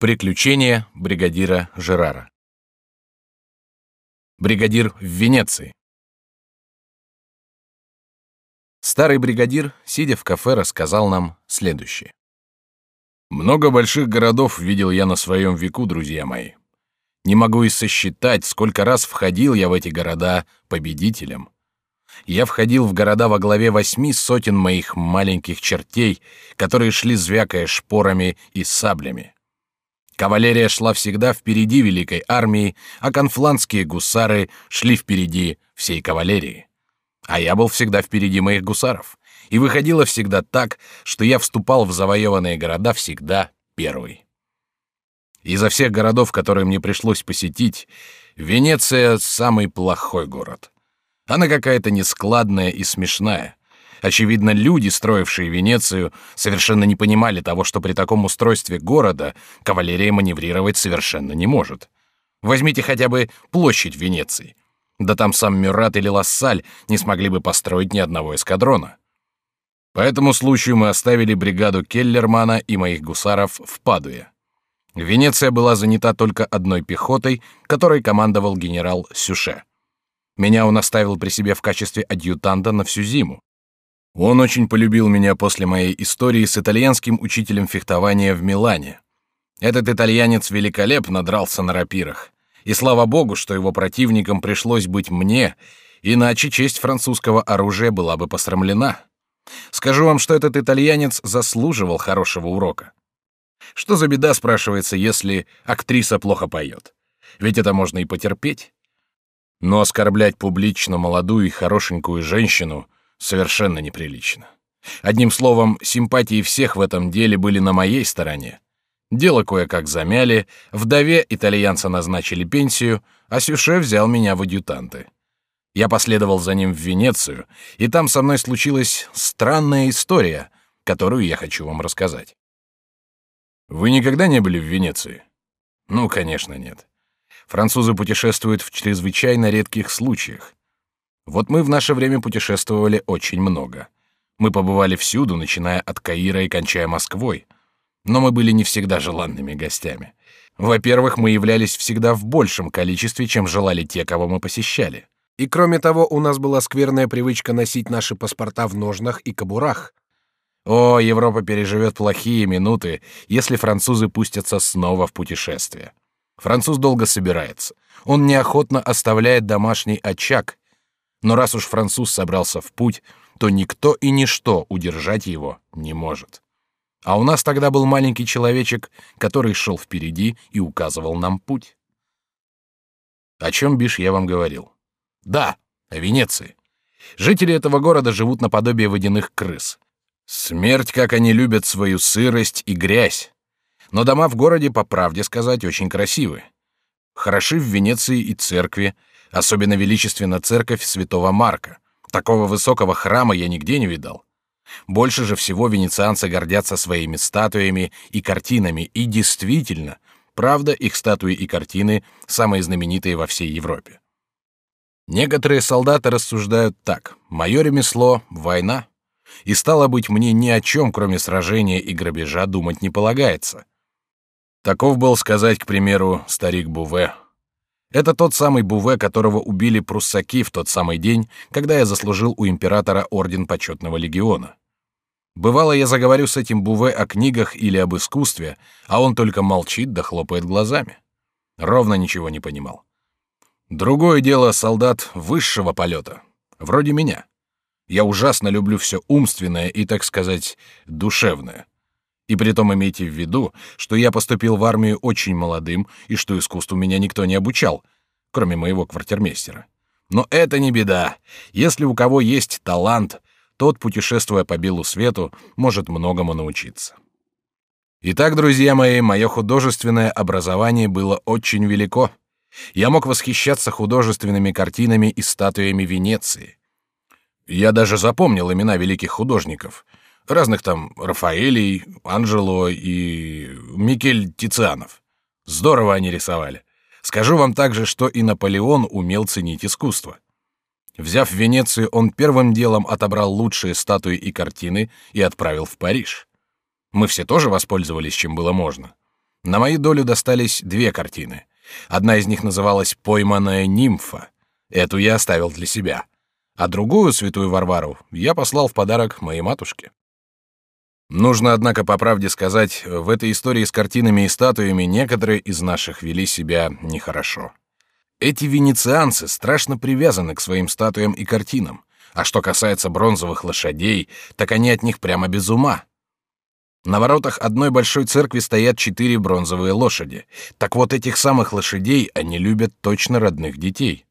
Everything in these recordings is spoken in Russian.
Приключения бригадира Жерара. Бригадир в Венеции. Старый бригадир, сидя в кафе, рассказал нам следующее. Много больших городов видел я на своем веку, друзья мои. Не могу и сосчитать, сколько раз входил я в эти города победителем. Я входил в города во главе восьми сотен моих маленьких чертей, которые шли звякая шпорами и саблями. Кавалерия шла всегда впереди великой армии, а конфландские гусары шли впереди всей кавалерии. А я был всегда впереди моих гусаров. И выходило всегда так, что я вступал в завоеванные города всегда первый. Изо всех городов, которые мне пришлось посетить, Венеция — самый плохой город. Она какая-то нескладная и смешная. Очевидно, люди, строившие Венецию, совершенно не понимали того, что при таком устройстве города кавалерия маневрировать совершенно не может. Возьмите хотя бы площадь Венеции. Да там сам Мюрат или Лассаль не смогли бы построить ни одного эскадрона. По этому случаю мы оставили бригаду Келлермана и моих гусаров в Падуе. Венеция была занята только одной пехотой, которой командовал генерал Сюше. Меня он оставил при себе в качестве адъютанта на всю зиму. Он очень полюбил меня после моей истории с итальянским учителем фехтования в Милане. Этот итальянец великолепно дрался на рапирах. И слава богу, что его противником пришлось быть мне, иначе честь французского оружия была бы посрамлена. Скажу вам, что этот итальянец заслуживал хорошего урока. Что за беда, спрашивается, если актриса плохо поет? Ведь это можно и потерпеть. Но оскорблять публично молодую и хорошенькую женщину — совершенно неприлично. Одним словом, симпатии всех в этом деле были на моей стороне. Дело кое-как замяли, вдове итальянца назначили пенсию, а Сюше взял меня в адъютанты. Я последовал за ним в Венецию, и там со мной случилась странная история, которую я хочу вам рассказать. Вы никогда не были в Венеции? Ну, конечно, нет. Французы путешествуют в чрезвычайно редких случаях. Вот мы в наше время путешествовали очень много. Мы побывали всюду, начиная от Каира и кончая Москвой. Но мы были не всегда желанными гостями. Во-первых, мы являлись всегда в большем количестве, чем желали те, кого мы посещали. И кроме того, у нас была скверная привычка носить наши паспорта в ножнах и кобурах. О, Европа переживет плохие минуты, если французы пустятся снова в путешествие. Француз долго собирается. Он неохотно оставляет домашний очаг, но раз уж француз собрался в путь, то никто и ничто удержать его не может. А у нас тогда был маленький человечек, который шел впереди и указывал нам путь. О чем, Биш, я вам говорил? Да, о Венеции. Жители этого города живут наподобие водяных крыс. Смерть, как они любят свою сырость и грязь. Но дома в городе, по правде сказать, очень красивы. Хороши в Венеции и церкви, Особенно величественна церковь святого Марка. Такого высокого храма я нигде не видал. Больше же всего венецианцы гордятся своими статуями и картинами, и действительно, правда, их статуи и картины самые знаменитые во всей Европе. Некоторые солдаты рассуждают так: мое ремесло война, и стало быть мне ни о чем, кроме сражения и грабежа, думать не полагается. Таков был сказать, к примеру, старик Буве. Это тот самый Буве, которого убили пруссаки в тот самый день, когда я заслужил у императора орден почетного легиона. Бывало, я заговорю с этим Буве о книгах или об искусстве, а он только молчит да хлопает глазами. Ровно ничего не понимал. Другое дело солдат высшего полета, вроде меня. Я ужасно люблю все умственное и, так сказать, душевное. И притом имейте в виду, что я поступил в армию очень молодым и что искусству меня никто не обучал, кроме моего квартирмейстера. Но это не беда. Если у кого есть талант, тот, путешествуя по белу свету, может многому научиться. Итак, друзья мои, мое художественное образование было очень велико. Я мог восхищаться художественными картинами и статуями Венеции. Я даже запомнил имена великих художников — разных там Рафаэлей, Анжело и Микель Тицианов. Здорово они рисовали. Скажу вам также, что и Наполеон умел ценить искусство. Взяв Венецию, он первым делом отобрал лучшие статуи и картины и отправил в Париж. Мы все тоже воспользовались, чем было можно. На мою долю достались две картины. Одна из них называлась «Пойманная нимфа». Эту я оставил для себя. А другую, святую Варвару, я послал в подарок моей матушке. Нужно, однако, по правде сказать, в этой истории с картинами и статуями некоторые из наших вели себя нехорошо. Эти венецианцы страшно привязаны к своим статуям и картинам, а что касается бронзовых лошадей, так они от них прямо без ума. На воротах одной большой церкви стоят четыре бронзовые лошади. Так вот этих самых лошадей они любят точно родных детей.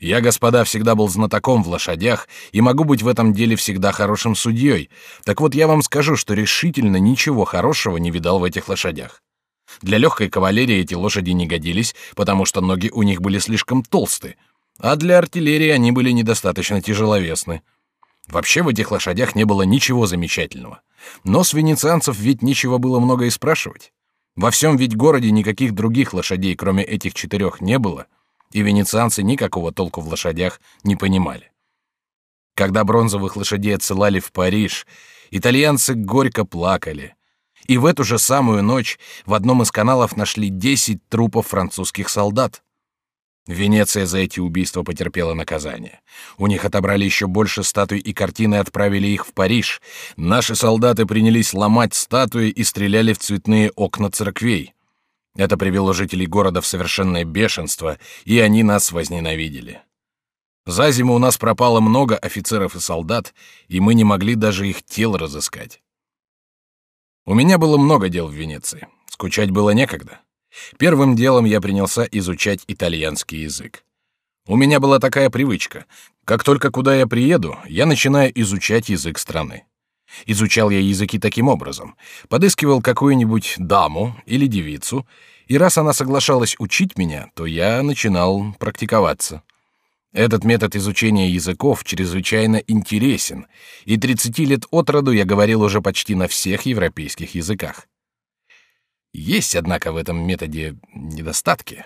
Я, господа, всегда был знатоком в лошадях и могу быть в этом деле всегда хорошим судьей. Так вот, я вам скажу, что решительно ничего хорошего не видал в этих лошадях. Для легкой кавалерии эти лошади не годились, потому что ноги у них были слишком толсты, а для артиллерии они были недостаточно тяжеловесны. Вообще в этих лошадях не было ничего замечательного. Но с венецианцев ведь нечего было много и спрашивать. Во всем ведь городе никаких других лошадей, кроме этих четырех, не было — и венецианцы никакого толку в лошадях не понимали. Когда бронзовых лошадей отсылали в Париж, итальянцы горько плакали. И в эту же самую ночь в одном из каналов нашли 10 трупов французских солдат. Венеция за эти убийства потерпела наказание. У них отобрали еще больше статуй и картины и отправили их в Париж. Наши солдаты принялись ломать статуи и стреляли в цветные окна церквей. Это привело жителей города в совершенное бешенство, и они нас возненавидели. За зиму у нас пропало много офицеров и солдат, и мы не могли даже их тел разыскать. У меня было много дел в Венеции. Скучать было некогда. Первым делом я принялся изучать итальянский язык. У меня была такая привычка. Как только куда я приеду, я начинаю изучать язык страны. Изучал я языки таким образом. Подыскивал какую-нибудь даму или девицу, и раз она соглашалась учить меня, то я начинал практиковаться. Этот метод изучения языков чрезвычайно интересен, и 30 лет от роду я говорил уже почти на всех европейских языках. Есть, однако, в этом методе недостатки.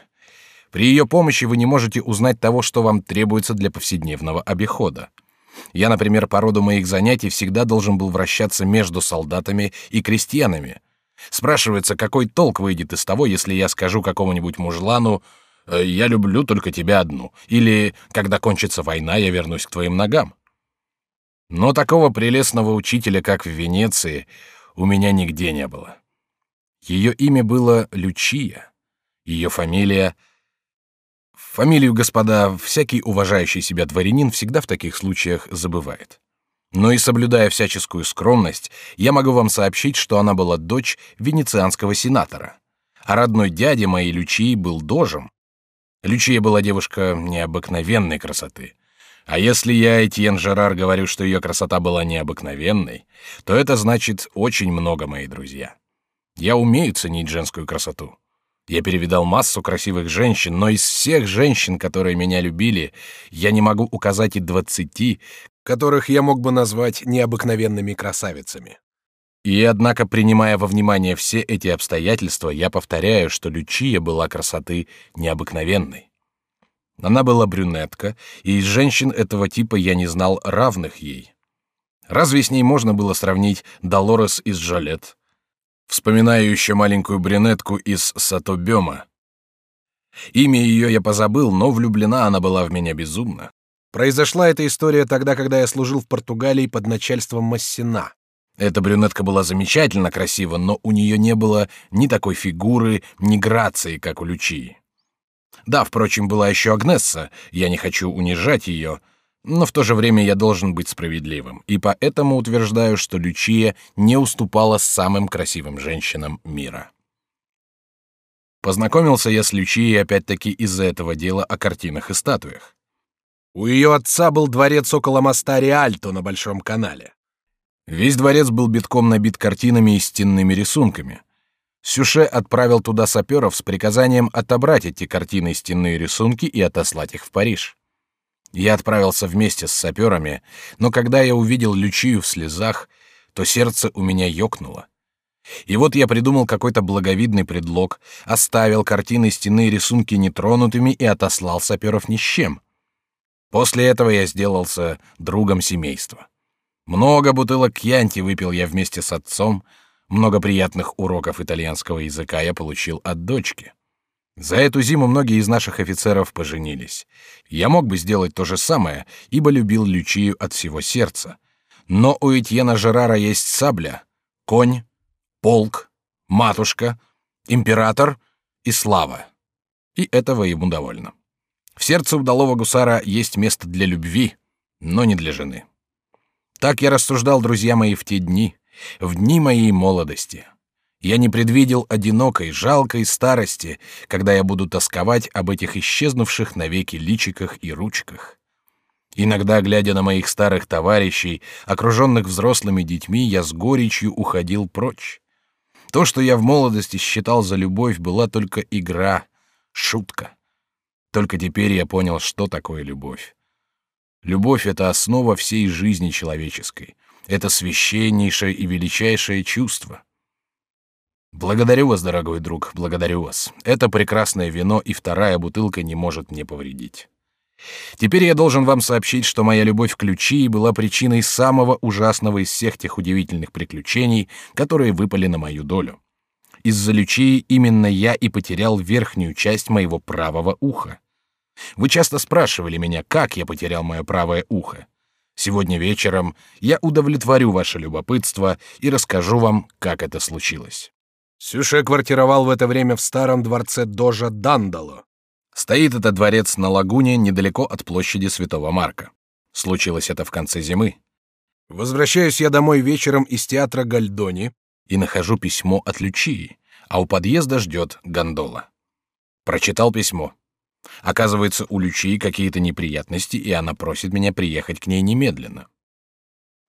При ее помощи вы не можете узнать того, что вам требуется для повседневного обихода. Я, например, по роду моих занятий всегда должен был вращаться между солдатами и крестьянами. Спрашивается, какой толк выйдет из того, если я скажу какому-нибудь мужлану «Э, «Я люблю только тебя одну» или «Когда кончится война, я вернусь к твоим ногам». Но такого прелестного учителя, как в Венеции, у меня нигде не было. Ее имя было Лючия, ее фамилия — Фамилию, господа, всякий уважающий себя дворянин всегда в таких случаях забывает. Но и соблюдая всяческую скромность, я могу вам сообщить, что она была дочь венецианского сенатора. А родной дядя моей Лючии был дожем. Лючия была девушка необыкновенной красоты. А если я, Этьен Жерар, говорю, что ее красота была необыкновенной, то это значит очень много, мои друзья. Я умею ценить женскую красоту. Я перевидал массу красивых женщин, но из всех женщин, которые меня любили, я не могу указать и двадцати, которых я мог бы назвать необыкновенными красавицами. И однако, принимая во внимание все эти обстоятельства, я повторяю, что Лючия была красоты необыкновенной. Она была брюнетка, и из женщин этого типа я не знал равных ей. Разве с ней можно было сравнить Долорес из Жолет, Вспоминаю еще маленькую брюнетку из Сатобема. Имя ее я позабыл, но влюблена она была в меня безумно. Произошла эта история тогда, когда я служил в Португалии под начальством Массина. Эта брюнетка была замечательно красива, но у нее не было ни такой фигуры, ни грации, как у Лючии. Да, впрочем, была еще Агнесса, я не хочу унижать ее, но в то же время я должен быть справедливым, и поэтому утверждаю, что Лючия не уступала самым красивым женщинам мира. Познакомился я с Лючией опять-таки из-за этого дела о картинах и статуях. У ее отца был дворец около моста Риальто на Большом канале. Весь дворец был битком набит картинами и стенными рисунками. Сюше отправил туда саперов с приказанием отобрать эти картины и стенные рисунки и отослать их в Париж. Я отправился вместе с саперами, но когда я увидел Лючию в слезах, то сердце у меня ёкнуло. И вот я придумал какой-то благовидный предлог, оставил картины стены и рисунки нетронутыми и отослал саперов ни с чем. После этого я сделался другом семейства. Много бутылок кьянти выпил я вместе с отцом, Много приятных уроков итальянского языка я получил от дочки. За эту зиму многие из наших офицеров поженились. Я мог бы сделать то же самое, ибо любил Лючию от всего сердца. Но у Этьена Жерара есть сабля, конь, полк, матушка, император и слава. И этого ему довольно. В сердце удалого гусара есть место для любви, но не для жены. Так я рассуждал, друзья мои, в те дни, в дни моей молодости. Я не предвидел одинокой, жалкой старости, когда я буду тосковать об этих исчезнувших навеки личиках и ручках. Иногда, глядя на моих старых товарищей, окруженных взрослыми детьми, я с горечью уходил прочь. То, что я в молодости считал за любовь, была только игра, шутка. Только теперь я понял, что такое любовь. Любовь — это основа всей жизни человеческой. Это священнейшее и величайшее чувство. Благодарю вас, дорогой друг, благодарю вас. Это прекрасное вино и вторая бутылка не может мне повредить. Теперь я должен вам сообщить, что моя любовь к Лючии была причиной самого ужасного из всех тех удивительных приключений, которые выпали на мою долю. Из-за Лючии именно я и потерял верхнюю часть моего правого уха. Вы часто спрашивали меня, как я потерял мое правое ухо. Сегодня вечером я удовлетворю ваше любопытство и расскажу вам, как это случилось. Сюше квартировал в это время в старом дворце Дожа Дандало. Стоит этот дворец на лагуне недалеко от площади Святого Марка. Случилось это в конце зимы. Возвращаюсь я домой вечером из театра Гальдони и нахожу письмо от Лючии, а у подъезда ждет гондола. Прочитал письмо. Оказывается, у Лючии какие-то неприятности, и она просит меня приехать к ней немедленно.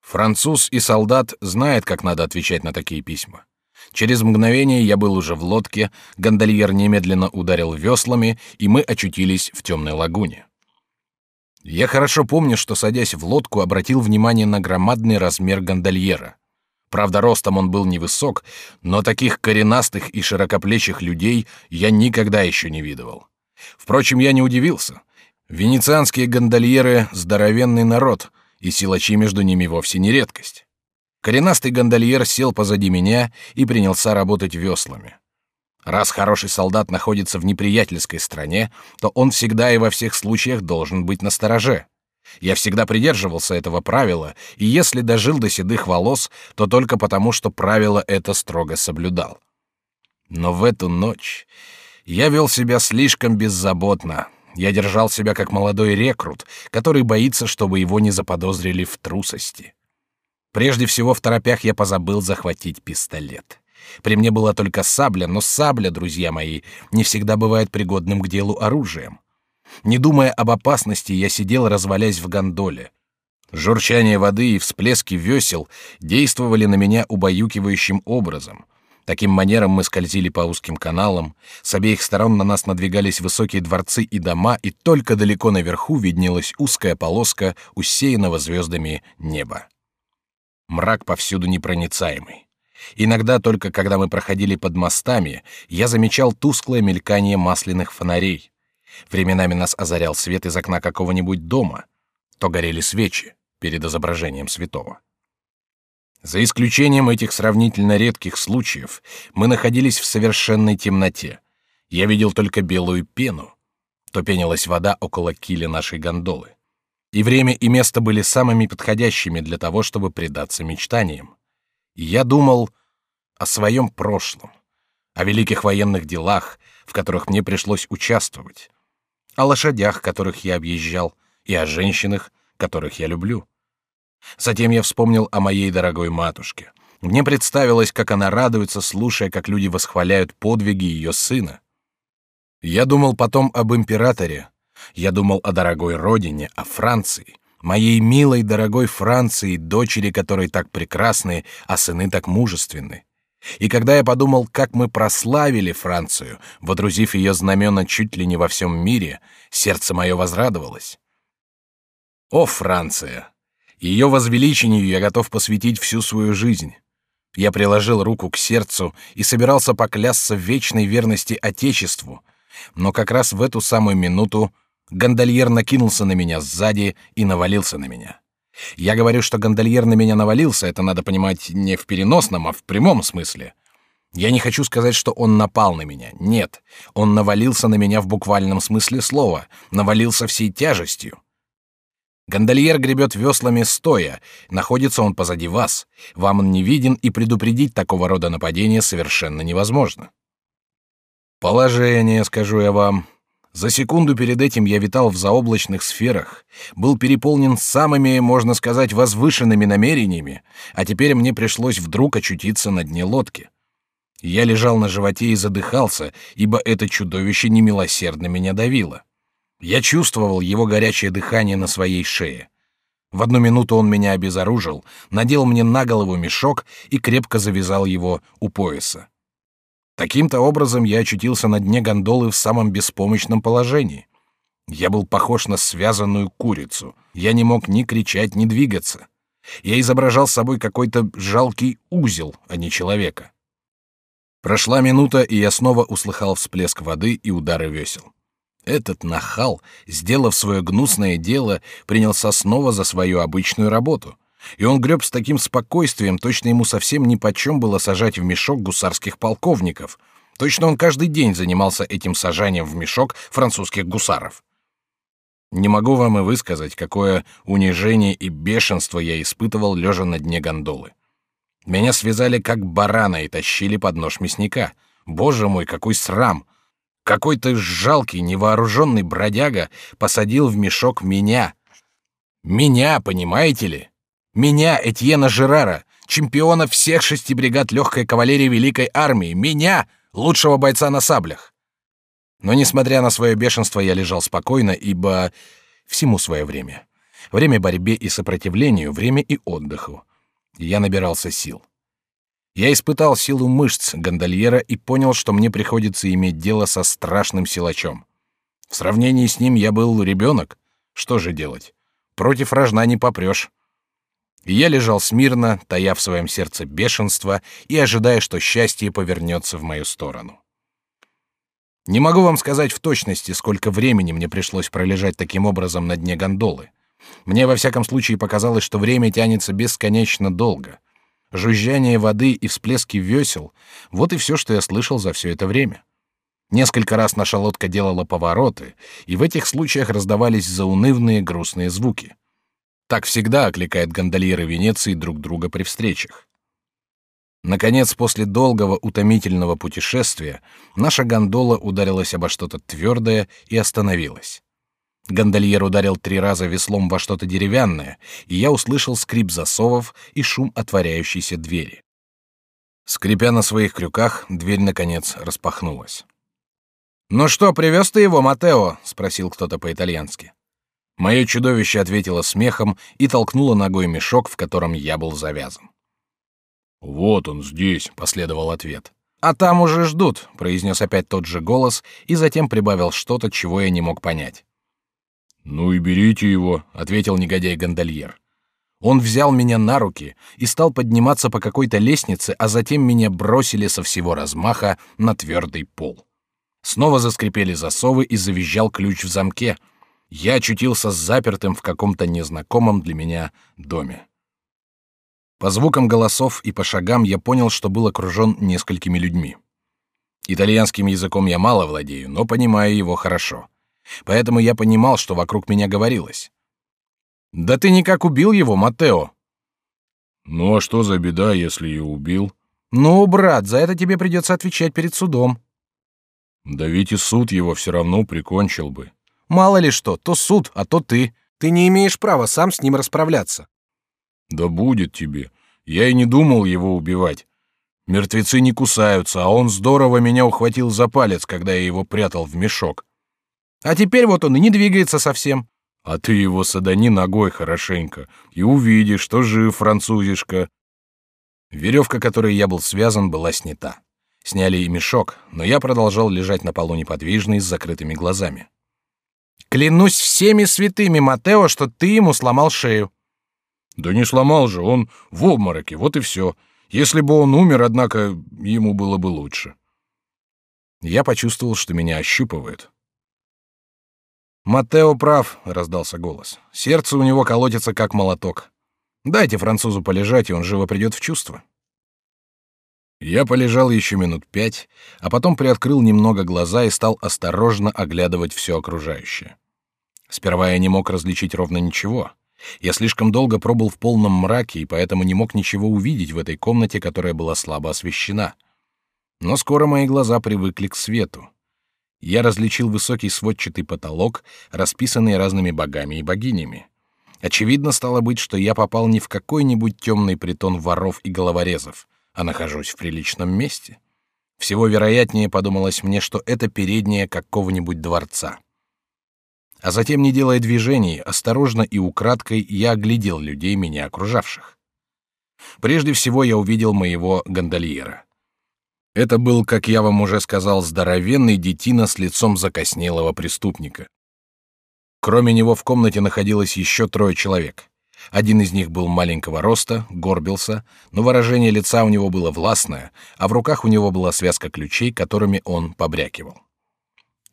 Француз и солдат знают, как надо отвечать на такие письма. Через мгновение я был уже в лодке, гондольер немедленно ударил веслами, и мы очутились в темной лагуне. Я хорошо помню, что, садясь в лодку, обратил внимание на громадный размер гондольера. Правда, ростом он был невысок, но таких коренастых и широкоплечих людей я никогда еще не видывал. Впрочем, я не удивился. Венецианские гондольеры — здоровенный народ, и силачи между ними вовсе не редкость. Коренастый гондольер сел позади меня и принялся работать веслами. Раз хороший солдат находится в неприятельской стране, то он всегда и во всех случаях должен быть настороже. Я всегда придерживался этого правила, и если дожил до седых волос, то только потому, что правило это строго соблюдал. Но в эту ночь я вел себя слишком беззаботно. Я держал себя как молодой рекрут, который боится, чтобы его не заподозрили в трусости. Прежде всего, в торопях я позабыл захватить пистолет. При мне была только сабля, но сабля, друзья мои, не всегда бывает пригодным к делу оружием. Не думая об опасности, я сидел, развалясь в гондоле. Журчание воды и всплески весел действовали на меня убаюкивающим образом. Таким манером мы скользили по узким каналам, с обеих сторон на нас надвигались высокие дворцы и дома, и только далеко наверху виднелась узкая полоска усеянного звездами неба. Мрак повсюду непроницаемый. Иногда только когда мы проходили под мостами, я замечал тусклое мелькание масляных фонарей. Временами нас озарял свет из окна какого-нибудь дома. То горели свечи перед изображением святого. За исключением этих сравнительно редких случаев, мы находились в совершенной темноте. Я видел только белую пену. То пенилась вода около киля нашей гондолы и время и место были самыми подходящими для того, чтобы предаться мечтаниям. И я думал о своем прошлом, о великих военных делах, в которых мне пришлось участвовать, о лошадях, которых я объезжал, и о женщинах, которых я люблю. Затем я вспомнил о моей дорогой матушке. Мне представилось, как она радуется, слушая, как люди восхваляют подвиги ее сына. Я думал потом об императоре, я думал о дорогой родине, о Франции, моей милой дорогой Франции, дочери которой так прекрасны, а сыны так мужественны. И когда я подумал, как мы прославили Францию, водрузив ее знамена чуть ли не во всем мире, сердце мое возрадовалось. О, Франция! Ее возвеличению я готов посвятить всю свою жизнь. Я приложил руку к сердцу и собирался поклясться в вечной верности Отечеству, но как раз в эту самую минуту Гондольер накинулся на меня сзади и навалился на меня. Я говорю, что гондольер на меня навалился, это надо понимать не в переносном, а в прямом смысле. Я не хочу сказать, что он напал на меня. Нет, он навалился на меня в буквальном смысле слова, навалился всей тяжестью. Гондольер гребет веслами стоя, находится он позади вас. Вам он не виден, и предупредить такого рода нападение совершенно невозможно. Положение, скажу я вам. За секунду перед этим я витал в заоблачных сферах, был переполнен самыми, можно сказать, возвышенными намерениями, а теперь мне пришлось вдруг очутиться на дне лодки. Я лежал на животе и задыхался, ибо это чудовище немилосердно меня давило. Я чувствовал его горячее дыхание на своей шее. В одну минуту он меня обезоружил, надел мне на голову мешок и крепко завязал его у пояса. Таким-то образом я очутился на дне гондолы в самом беспомощном положении. Я был похож на связанную курицу. Я не мог ни кричать, ни двигаться. Я изображал собой какой-то жалкий узел, а не человека. Прошла минута, и я снова услыхал всплеск воды и удары весел. Этот нахал, сделав свое гнусное дело, принялся снова за свою обычную работу. И он греб с таким спокойствием, точно ему совсем ни почем было сажать в мешок гусарских полковников. Точно он каждый день занимался этим сажанием в мешок французских гусаров. Не могу вам и высказать, какое унижение и бешенство я испытывал, лежа на дне гондолы. Меня связали как барана и тащили под нож мясника. Боже мой, какой срам! Какой-то жалкий, невооруженный бродяга посадил в мешок меня. Меня, понимаете ли? Меня, Этьена Жерара, чемпиона всех шести бригад легкой кавалерии Великой Армии. Меня, лучшего бойца на саблях. Но, несмотря на свое бешенство, я лежал спокойно, ибо всему свое время. Время борьбе и сопротивлению, время и отдыху. Я набирался сил. Я испытал силу мышц гондольера и понял, что мне приходится иметь дело со страшным силачом. В сравнении с ним я был ребенок. Что же делать? Против рожна не попрешь. И я лежал смирно, тая в своем сердце бешенство и ожидая, что счастье повернется в мою сторону. Не могу вам сказать в точности, сколько времени мне пришлось пролежать таким образом на дне гондолы. Мне во всяком случае показалось, что время тянется бесконечно долго — жужжание воды и всплески весел — вот и все, что я слышал за все это время. Несколько раз наша лодка делала повороты, и в этих случаях раздавались заунывные грустные звуки. Так всегда окликает гондольеры Венеции друг друга при встречах. Наконец, после долгого утомительного путешествия, наша гондола ударилась обо что-то твердое и остановилась. Гондольер ударил три раза веслом во что-то деревянное, и я услышал скрип засовов и шум отворяющейся двери. Скрипя на своих крюках, дверь наконец распахнулась. «Ну что, привез ты его, Матео?» — спросил кто-то по-итальянски. Мое чудовище ответило смехом и толкнуло ногой мешок, в котором я был завязан. «Вот он здесь», — последовал ответ. «А там уже ждут», — произнес опять тот же голос и затем прибавил что-то, чего я не мог понять. «Ну и берите его», — ответил негодяй-гондольер. Он взял меня на руки и стал подниматься по какой-то лестнице, а затем меня бросили со всего размаха на твердый пол. Снова заскрипели засовы и завизжал ключ в замке. Я очутился запертым в каком-то незнакомом для меня доме. По звукам голосов и по шагам я понял, что был окружен несколькими людьми. Итальянским языком я мало владею, но понимаю его хорошо. Поэтому я понимал, что вокруг меня говорилось. «Да ты никак убил его, Матео!» «Ну а что за беда, если и убил?» «Ну, брат, за это тебе придется отвечать перед судом». «Да ведь и суд его все равно прикончил бы». «Мало ли что, то суд, а то ты. Ты не имеешь права сам с ним расправляться». «Да будет тебе. Я и не думал его убивать. Мертвецы не кусаются, а он здорово меня ухватил за палец, когда я его прятал в мешок. А теперь вот он и не двигается совсем. А ты его садани ногой хорошенько, и увидишь, что жив французишка. Веревка, которой я был связан, была снята. Сняли и мешок, но я продолжал лежать на полу неподвижный с закрытыми глазами. Клянусь всеми святыми, Матео, что ты ему сломал шею. Да не сломал же, он в обмороке, вот и все. Если бы он умер, однако, ему было бы лучше. Я почувствовал, что меня ощупывают. Матео прав, раздался голос. Сердце у него колотится как молоток. Дайте французу полежать, и он живо придет в чувство. Я полежал еще минут пять, а потом приоткрыл немного глаза и стал осторожно оглядывать все окружающее. Сперва я не мог различить ровно ничего. Я слишком долго пробыл в полном мраке и поэтому не мог ничего увидеть в этой комнате, которая была слабо освещена. Но скоро мои глаза привыкли к свету я различил высокий сводчатый потолок, расписанный разными богами и богинями. Очевидно стало быть, что я попал не в какой-нибудь темный притон воров и головорезов, а нахожусь в приличном месте. Всего вероятнее подумалось мне, что это передняя какого-нибудь дворца. А затем, не делая движений, осторожно и украдкой я оглядел людей, меня окружавших. Прежде всего я увидел моего гондольера. Это был, как я вам уже сказал, здоровенный детина с лицом закоснелого преступника. Кроме него в комнате находилось еще трое человек. Один из них был маленького роста, горбился, но выражение лица у него было властное, а в руках у него была связка ключей, которыми он побрякивал.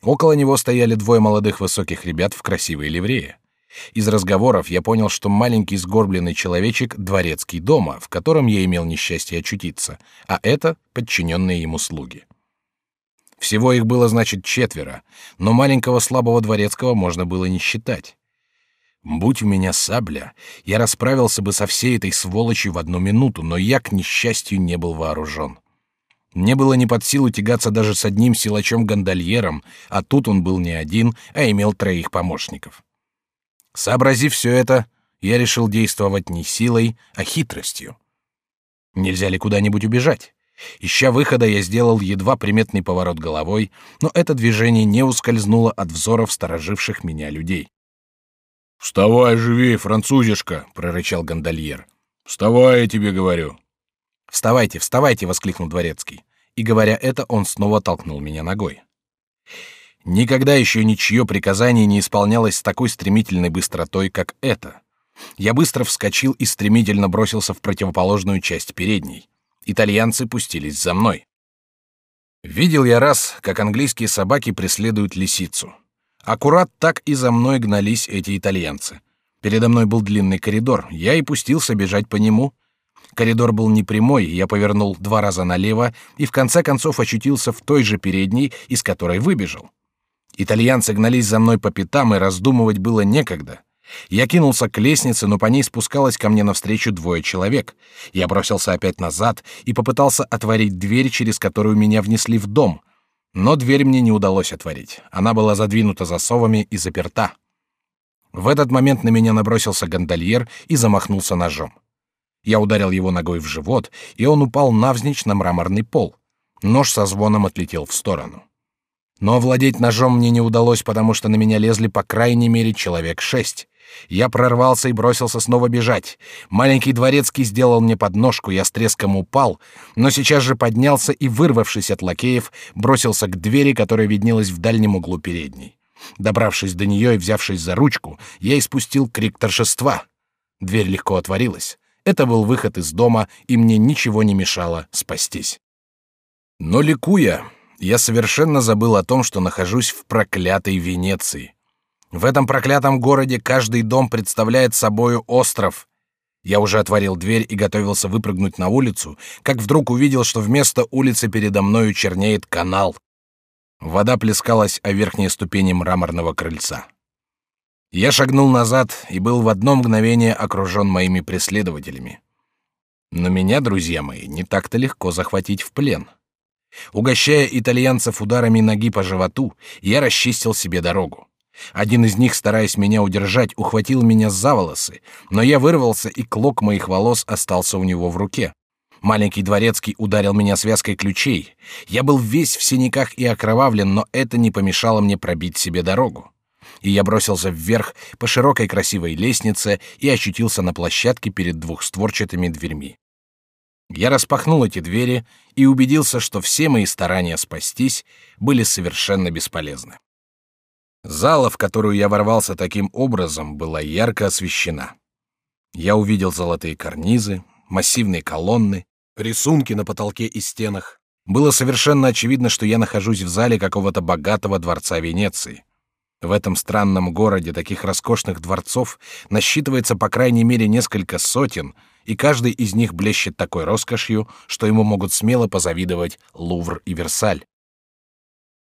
Около него стояли двое молодых высоких ребят в красивой ливрее. Из разговоров я понял, что маленький сгорбленный человечек — дворецкий дома, в котором я имел несчастье очутиться, а это — подчиненные ему слуги. Всего их было, значит, четверо, но маленького слабого дворецкого можно было не считать. Будь у меня сабля, я расправился бы со всей этой сволочью в одну минуту, но я, к несчастью, не был вооружен. Мне было не под силу тягаться даже с одним силачом-гондольером, а тут он был не один, а имел троих помощников. Сообразив все это, я решил действовать не силой, а хитростью. Нельзя ли куда-нибудь убежать? Ища выхода, я сделал едва приметный поворот головой, но это движение не ускользнуло от взоров стороживших меня людей. «Вставай живей, французишка!» — прорычал гондольер. «Вставай, я тебе говорю!» «Вставайте, вставайте!» — воскликнул дворецкий. И, говоря это, он снова толкнул меня ногой. Никогда еще ничье приказание не исполнялось с такой стремительной быстротой, как это. Я быстро вскочил и стремительно бросился в противоположную часть передней. Итальянцы пустились за мной. Видел я раз, как английские собаки преследуют лисицу. Аккурат так и за мной гнались эти итальянцы. Передо мной был длинный коридор, я и пустился бежать по нему. Коридор был непрямой, я повернул два раза налево и в конце концов очутился в той же передней, из которой выбежал. Итальянцы гнались за мной по пятам, и раздумывать было некогда. Я кинулся к лестнице, но по ней спускалось ко мне навстречу двое человек. Я бросился опять назад и попытался отворить дверь, через которую меня внесли в дом. Но дверь мне не удалось отворить. Она была задвинута засовами и заперта. В этот момент на меня набросился гондольер и замахнулся ножом. Я ударил его ногой в живот, и он упал навзничь на мраморный пол. Нож со звоном отлетел в сторону. Но овладеть ножом мне не удалось, потому что на меня лезли по крайней мере человек шесть. Я прорвался и бросился снова бежать. Маленький дворецкий сделал мне подножку, я с треском упал, но сейчас же поднялся и, вырвавшись от лакеев, бросился к двери, которая виднелась в дальнем углу передней. Добравшись до нее и взявшись за ручку, я испустил крик торжества. Дверь легко отворилась. Это был выход из дома, и мне ничего не мешало спастись. Но ликуя, я совершенно забыл о том, что нахожусь в проклятой Венеции. В этом проклятом городе каждый дом представляет собою остров. Я уже отворил дверь и готовился выпрыгнуть на улицу, как вдруг увидел, что вместо улицы передо мною чернеет канал. Вода плескалась о верхние ступени мраморного крыльца. Я шагнул назад и был в одно мгновение окружен моими преследователями. Но меня, друзья мои, не так-то легко захватить в плен. Угощая итальянцев ударами ноги по животу, я расчистил себе дорогу. Один из них, стараясь меня удержать, ухватил меня за волосы, но я вырвался, и клок моих волос остался у него в руке. Маленький дворецкий ударил меня связкой ключей. Я был весь в синяках и окровавлен, но это не помешало мне пробить себе дорогу. И я бросился вверх по широкой красивой лестнице и очутился на площадке перед двухстворчатыми дверьми. Я распахнул эти двери и убедился, что все мои старания спастись были совершенно бесполезны. Зала, в которую я ворвался таким образом, была ярко освещена. Я увидел золотые карнизы, массивные колонны, рисунки на потолке и стенах. Было совершенно очевидно, что я нахожусь в зале какого-то богатого дворца Венеции. В этом странном городе таких роскошных дворцов насчитывается по крайней мере несколько сотен, и каждый из них блещет такой роскошью, что ему могут смело позавидовать Лувр и Версаль.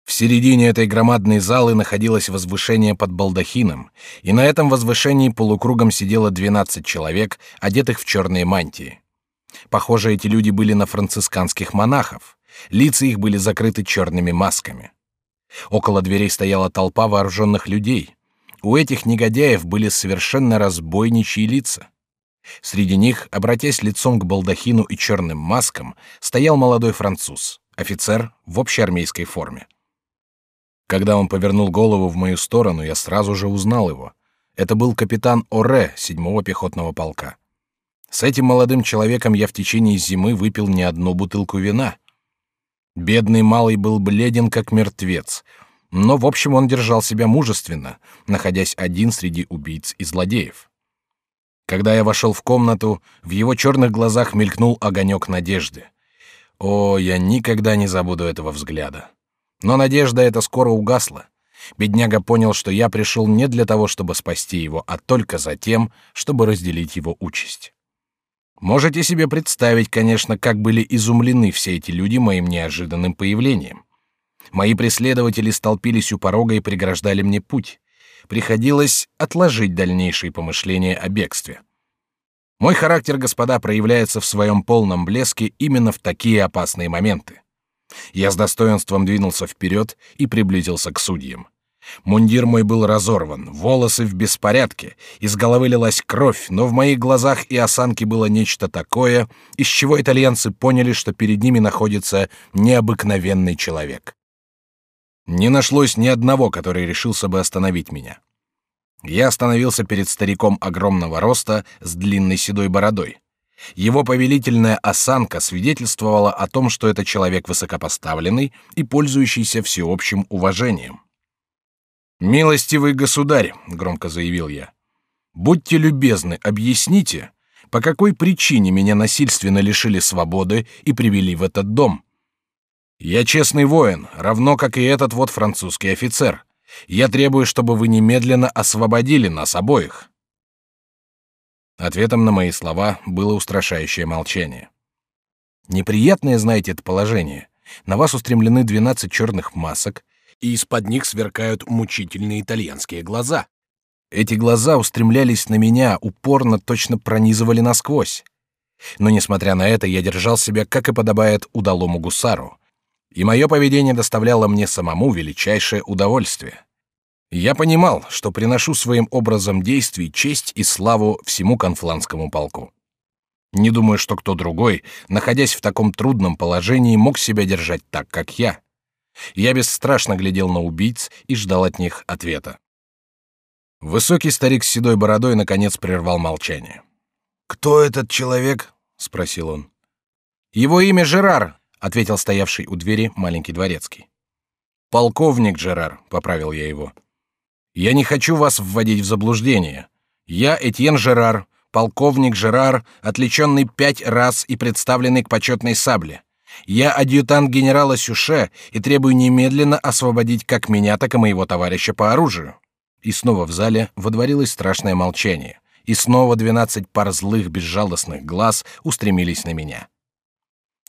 В середине этой громадной залы находилось возвышение под балдахином, и на этом возвышении полукругом сидело 12 человек, одетых в черные мантии. Похоже, эти люди были на францисканских монахов. Лица их были закрыты черными масками. Около дверей стояла толпа вооруженных людей. У этих негодяев были совершенно разбойничьи лица. Среди них, обратясь лицом к балдахину и черным маскам, стоял молодой француз, офицер в общеармейской форме. Когда он повернул голову в мою сторону, я сразу же узнал его. Это был капитан Оре, седьмого пехотного полка. С этим молодым человеком я в течение зимы выпил не одну бутылку вина. Бедный малый был бледен, как мертвец, но, в общем, он держал себя мужественно, находясь один среди убийц и злодеев. Когда я вошел в комнату, в его черных глазах мелькнул огонек надежды. О, я никогда не забуду этого взгляда. Но надежда эта скоро угасла. Бедняга понял, что я пришел не для того, чтобы спасти его, а только за тем, чтобы разделить его участь. Можете себе представить, конечно, как были изумлены все эти люди моим неожиданным появлением. Мои преследователи столпились у порога и преграждали мне путь. Приходилось отложить дальнейшие помышления о бегстве. Мой характер, господа, проявляется в своем полном блеске именно в такие опасные моменты. Я с достоинством двинулся вперед и приблизился к судьям. Мундир мой был разорван, волосы в беспорядке, из головы лилась кровь, но в моих глазах и осанке было нечто такое, из чего итальянцы поняли, что перед ними находится необыкновенный человек. Не нашлось ни одного, который решился бы остановить меня. Я остановился перед стариком огромного роста с длинной седой бородой. Его повелительная осанка свидетельствовала о том, что это человек высокопоставленный и пользующийся всеобщим уважением. «Милостивый государь», — громко заявил я, — «будьте любезны, объясните, по какой причине меня насильственно лишили свободы и привели в этот дом. Я честный воин, равно как и этот вот французский офицер. Я требую, чтобы вы немедленно освободили нас обоих». Ответом на мои слова было устрашающее молчание. Неприятное, знаете, это положение. На вас устремлены двенадцать черных масок, и из-под них сверкают мучительные итальянские глаза. Эти глаза устремлялись на меня, упорно точно пронизывали насквозь. Но несмотря на это, я держал себя, как и подобает удалому гусару, и мое поведение доставляло мне самому величайшее удовольствие. Я понимал, что приношу своим образом действий честь и славу всему конфланскому полку. Не думаю, что кто другой, находясь в таком трудном положении, мог себя держать так, как я. Я бесстрашно глядел на убийц и ждал от них ответа. Высокий старик с седой бородой наконец прервал молчание. «Кто этот человек?» — спросил он. «Его имя Жерар», — ответил стоявший у двери маленький дворецкий. «Полковник Жерар», — поправил я его. Я не хочу вас вводить в заблуждение. Я Этьен Жерар, полковник Жерар, отличенный пять раз и представленный к почетной сабле. Я адъютант генерала Сюше и требую немедленно освободить как меня, так и моего товарища по оружию. И снова в зале водворилось страшное молчание, и снова двенадцать пар злых безжалостных глаз устремились на меня.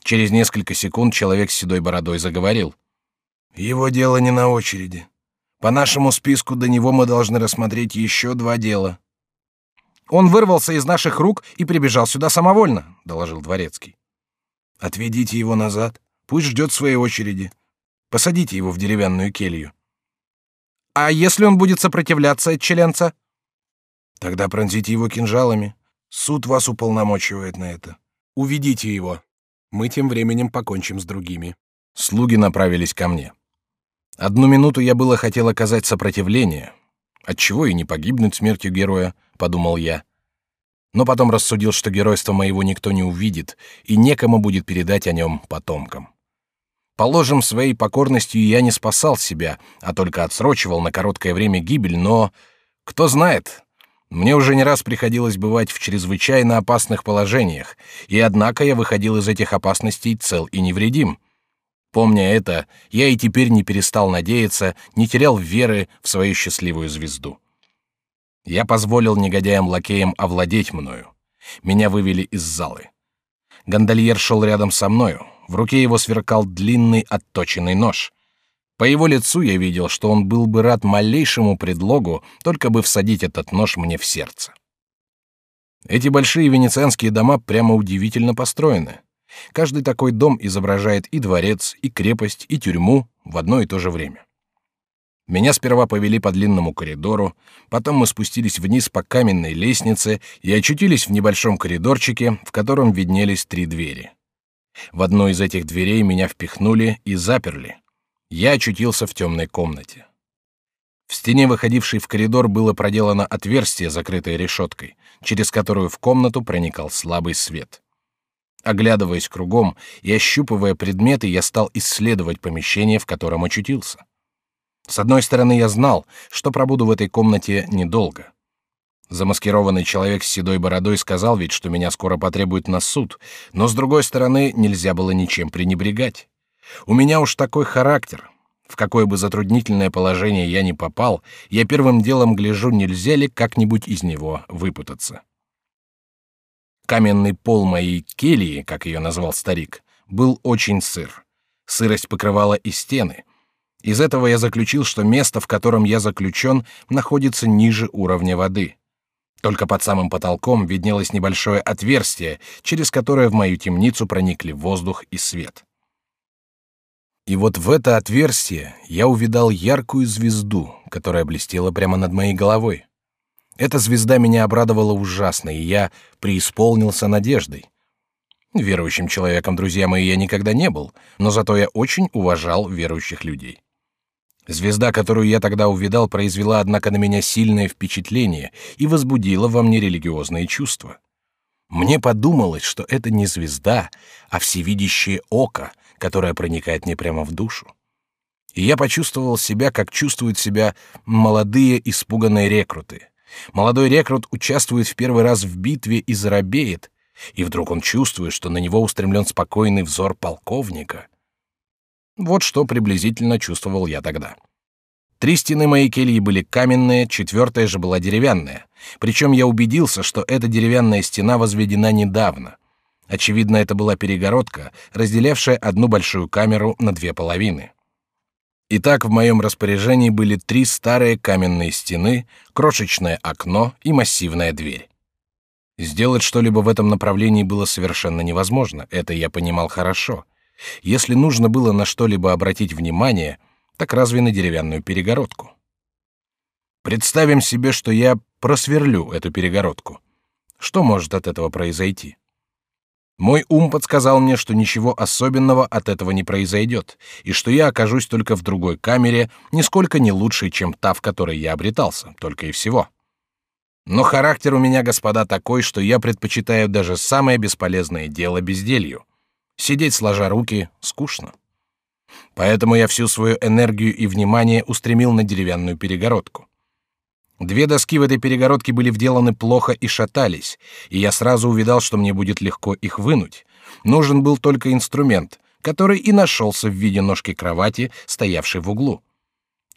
Через несколько секунд человек с седой бородой заговорил. Его дело не на очереди. По нашему списку до него мы должны рассмотреть еще два дела. Он вырвался из наших рук и прибежал сюда самовольно, доложил дворецкий. Отведите его назад, пусть ждет своей очереди. Посадите его в деревянную келью. А если он будет сопротивляться, челенца? Тогда пронзите его кинжалами. Суд вас уполномочивает на это. Уведите его. Мы тем временем покончим с другими. Слуги направились ко мне. Одну минуту я было хотел оказать сопротивление. Отчего и не погибнуть смертью героя, подумал я. Но потом рассудил, что геройство моего никто не увидит, и некому будет передать о нем потомкам. Положим, своей покорностью я не спасал себя, а только отсрочивал на короткое время гибель, но... Кто знает, мне уже не раз приходилось бывать в чрезвычайно опасных положениях, и однако я выходил из этих опасностей цел и невредим. Помня это, я и теперь не перестал надеяться, не терял веры в свою счастливую звезду. Я позволил негодяям-лакеям овладеть мною. Меня вывели из залы. Гондольер шел рядом со мною. В руке его сверкал длинный отточенный нож. По его лицу я видел, что он был бы рад малейшему предлогу, только бы всадить этот нож мне в сердце. Эти большие венецианские дома прямо удивительно построены. Каждый такой дом изображает и дворец, и крепость, и тюрьму в одно и то же время. Меня сперва повели по длинному коридору, потом мы спустились вниз по каменной лестнице и очутились в небольшом коридорчике, в котором виднелись три двери. В одну из этих дверей меня впихнули и заперли. Я очутился в темной комнате. В стене, выходившей в коридор, было проделано отверстие, закрытое решеткой, через которую в комнату проникал слабый свет. Оглядываясь кругом и ощупывая предметы, я стал исследовать помещение, в котором очутился. С одной стороны, я знал, что пробуду в этой комнате недолго. Замаскированный человек с седой бородой сказал ведь, что меня скоро потребуют на суд, но с другой стороны, нельзя было ничем пренебрегать. У меня уж такой характер. В какое бы затруднительное положение я ни попал, я первым делом гляжу, нельзя ли как-нибудь из него выпутаться. Каменный пол моей кельи, как ее назвал старик, был очень сыр. Сырость покрывала и стены. Из этого я заключил, что место, в котором я заключен, находится ниже уровня воды. Только под самым потолком виднелось небольшое отверстие, через которое в мою темницу проникли воздух и свет. И вот в это отверстие я увидал яркую звезду, которая блестела прямо над моей головой. Эта звезда меня обрадовала ужасно, и я преисполнился надеждой. Верующим человеком, друзья мои, я никогда не был, но зато я очень уважал верующих людей. Звезда, которую я тогда увидал, произвела, однако, на меня сильное впечатление и возбудила во мне религиозные чувства. Мне подумалось, что это не звезда, а всевидящее око, которое проникает мне прямо в душу. И я почувствовал себя, как чувствуют себя молодые испуганные рекруты. Молодой рекрут участвует в первый раз в битве и заробеет, и вдруг он чувствует, что на него устремлен спокойный взор полковника. Вот что приблизительно чувствовал я тогда. Три стены моей кельи были каменные, четвертая же была деревянная. Причем я убедился, что эта деревянная стена возведена недавно. Очевидно, это была перегородка, разделявшая одну большую камеру на две половины. Итак, в моем распоряжении были три старые каменные стены, крошечное окно и массивная дверь. Сделать что-либо в этом направлении было совершенно невозможно, это я понимал хорошо. Если нужно было на что-либо обратить внимание, так разве на деревянную перегородку? Представим себе, что я просверлю эту перегородку. Что может от этого произойти? Мой ум подсказал мне, что ничего особенного от этого не произойдет, и что я окажусь только в другой камере, нисколько не лучшей, чем та, в которой я обретался, только и всего. Но характер у меня, господа, такой, что я предпочитаю даже самое бесполезное дело безделью. Сидеть сложа руки скучно. Поэтому я всю свою энергию и внимание устремил на деревянную перегородку. Две доски в этой перегородке были вделаны плохо и шатались, и я сразу увидал, что мне будет легко их вынуть. Нужен был только инструмент, который и нашелся в виде ножки кровати, стоявшей в углу.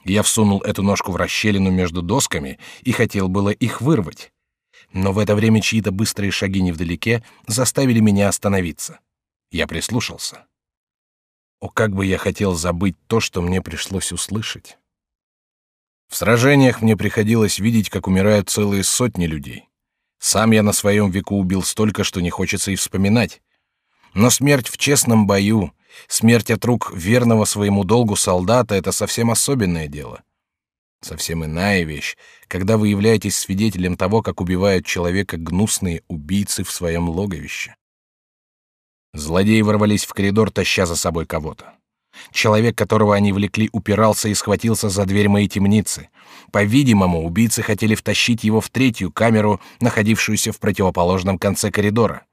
Я всунул эту ножку в расщелину между досками и хотел было их вырвать. Но в это время чьи-то быстрые шаги невдалеке заставили меня остановиться. Я прислушался. О, как бы я хотел забыть то, что мне пришлось услышать. В сражениях мне приходилось видеть, как умирают целые сотни людей. Сам я на своем веку убил столько, что не хочется и вспоминать. Но смерть в честном бою, смерть от рук верного своему долгу солдата — это совсем особенное дело. Совсем иная вещь, когда вы являетесь свидетелем того, как убивают человека гнусные убийцы в своем логовище. Злодеи ворвались в коридор, таща за собой кого-то. Человек, которого они влекли, упирался и схватился за дверь моей темницы. По-видимому, убийцы хотели втащить его в третью камеру, находившуюся в противоположном конце коридора.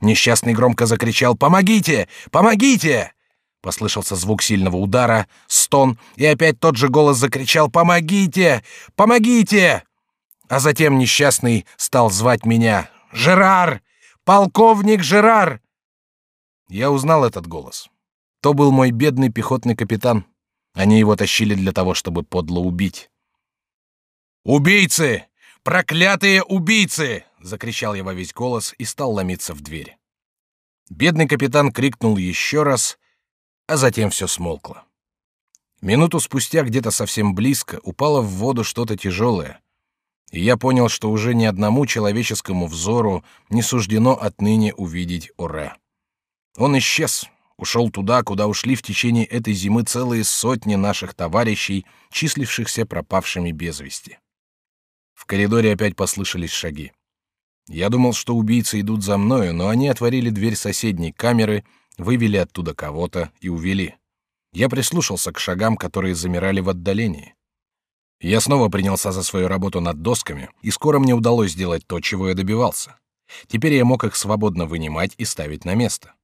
Несчастный громко закричал «Помогите! Помогите!» Послышался звук сильного удара, стон, и опять тот же голос закричал «Помогите! Помогите!» А затем несчастный стал звать меня «Жерар! Полковник Жерар!» Я узнал этот голос. То был мой бедный пехотный капитан. Они его тащили для того, чтобы подло убить. «Убийцы! Проклятые убийцы!» — закричал я во весь голос и стал ломиться в дверь. Бедный капитан крикнул еще раз, а затем все смолкло. Минуту спустя где-то совсем близко упало в воду что-то тяжелое, и я понял, что уже ни одному человеческому взору не суждено отныне увидеть Оре. Он исчез, ушел туда, куда ушли в течение этой зимы целые сотни наших товарищей, числившихся пропавшими без вести. В коридоре опять послышались шаги. Я думал, что убийцы идут за мною, но они отворили дверь соседней камеры, вывели оттуда кого-то и увели. Я прислушался к шагам, которые замирали в отдалении. Я снова принялся за свою работу над досками, и скоро мне удалось сделать то, чего я добивался. Теперь я мог их свободно вынимать и ставить на место.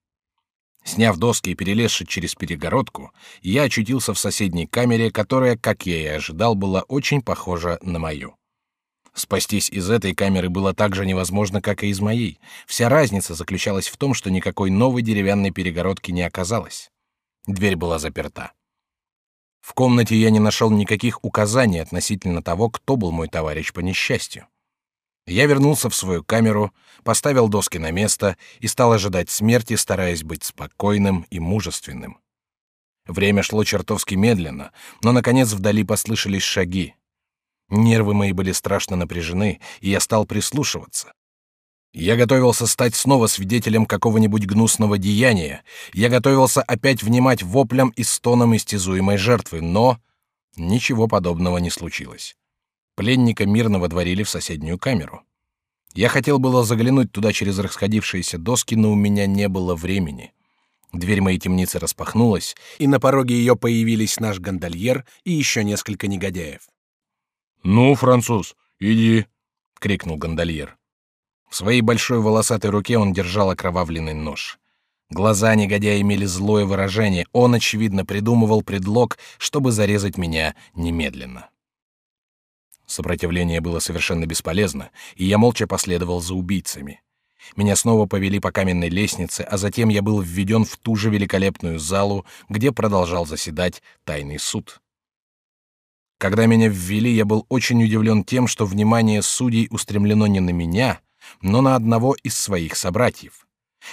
Сняв доски и перелезши через перегородку, я очутился в соседней камере, которая, как я и ожидал, была очень похожа на мою. Спастись из этой камеры было так же невозможно, как и из моей. Вся разница заключалась в том, что никакой новой деревянной перегородки не оказалось. Дверь была заперта. В комнате я не нашел никаких указаний относительно того, кто был мой товарищ по несчастью. Я вернулся в свою камеру, поставил доски на место и стал ожидать смерти, стараясь быть спокойным и мужественным. Время шло чертовски медленно, но наконец вдали послышались шаги. Нервы мои были страшно напряжены, и я стал прислушиваться. Я готовился стать снова свидетелем какого-нибудь гнусного деяния. Я готовился опять внимать воплям и стонам истязуемой жертвы, но ничего подобного не случилось. Пленника мирно водворили в соседнюю камеру. Я хотел было заглянуть туда через расходившиеся доски, но у меня не было времени. Дверь моей темницы распахнулась, и на пороге ее появились наш гондольер и еще несколько негодяев. «Ну, француз, иди!» — крикнул гондольер. В своей большой волосатой руке он держал окровавленный нож. Глаза негодяя имели злое выражение. Он, очевидно, придумывал предлог, чтобы зарезать меня немедленно. Сопротивление было совершенно бесполезно, и я молча последовал за убийцами. Меня снова повели по каменной лестнице, а затем я был введен в ту же великолепную залу, где продолжал заседать тайный суд. Когда меня ввели, я был очень удивлен тем, что внимание судей устремлено не на меня, но на одного из своих собратьев.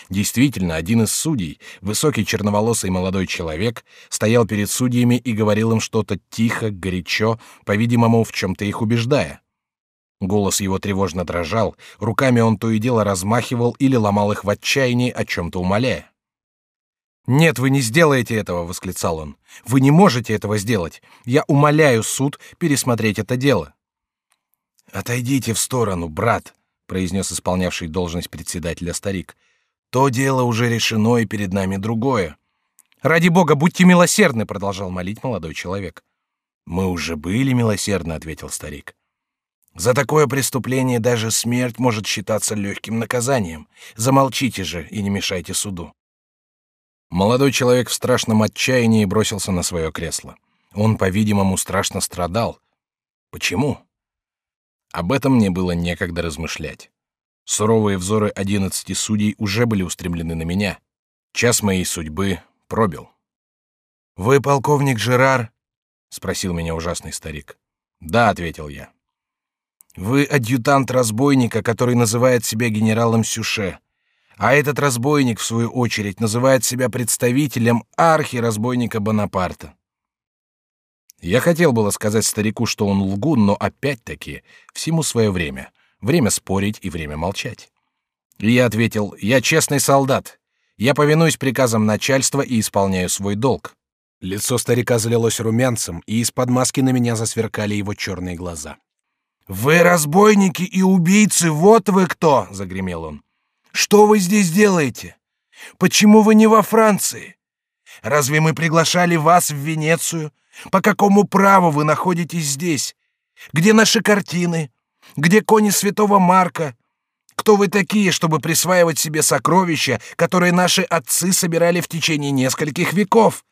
Действительно, один из судей, высокий черноволосый молодой человек, стоял перед судьями и говорил им что-то тихо, горячо, по-видимому, в чем-то их убеждая. Голос его тревожно дрожал, руками он то и дело размахивал или ломал их в отчаянии, о чем-то умоляя. «Нет, вы не сделаете этого!» — восклицал он. «Вы не можете этого сделать! Я умоляю суд пересмотреть это дело!» «Отойдите в сторону, брат!» — произнес исполнявший должность председателя старик. «То дело уже решено, и перед нами другое». «Ради бога, будьте милосердны!» — продолжал молить молодой человек. «Мы уже были милосердны», — ответил старик. «За такое преступление даже смерть может считаться легким наказанием. Замолчите же и не мешайте суду». Молодой человек в страшном отчаянии бросился на свое кресло. Он, по-видимому, страшно страдал. Почему? Об этом мне было некогда размышлять. Суровые взоры одиннадцати судей уже были устремлены на меня. Час моей судьбы пробил. «Вы полковник Жерар?» — спросил меня ужасный старик. «Да», — ответил я. «Вы адъютант разбойника, который называет себя генералом Сюше. А этот разбойник, в свою очередь, называет себя представителем архи-разбойника Бонапарта. Я хотел было сказать старику, что он лгун, но опять-таки всему свое время. Время спорить и время молчать. И я ответил, я честный солдат. Я повинуюсь приказам начальства и исполняю свой долг. Лицо старика залилось румянцем, и из-под маски на меня засверкали его черные глаза. «Вы разбойники и убийцы, вот вы кто!» — загремел он. Что вы здесь делаете? Почему вы не во Франции? Разве мы приглашали вас в Венецию? По какому праву вы находитесь здесь? Где наши картины? Где кони святого Марка? Кто вы такие, чтобы присваивать себе сокровища, которые наши отцы собирали в течение нескольких веков?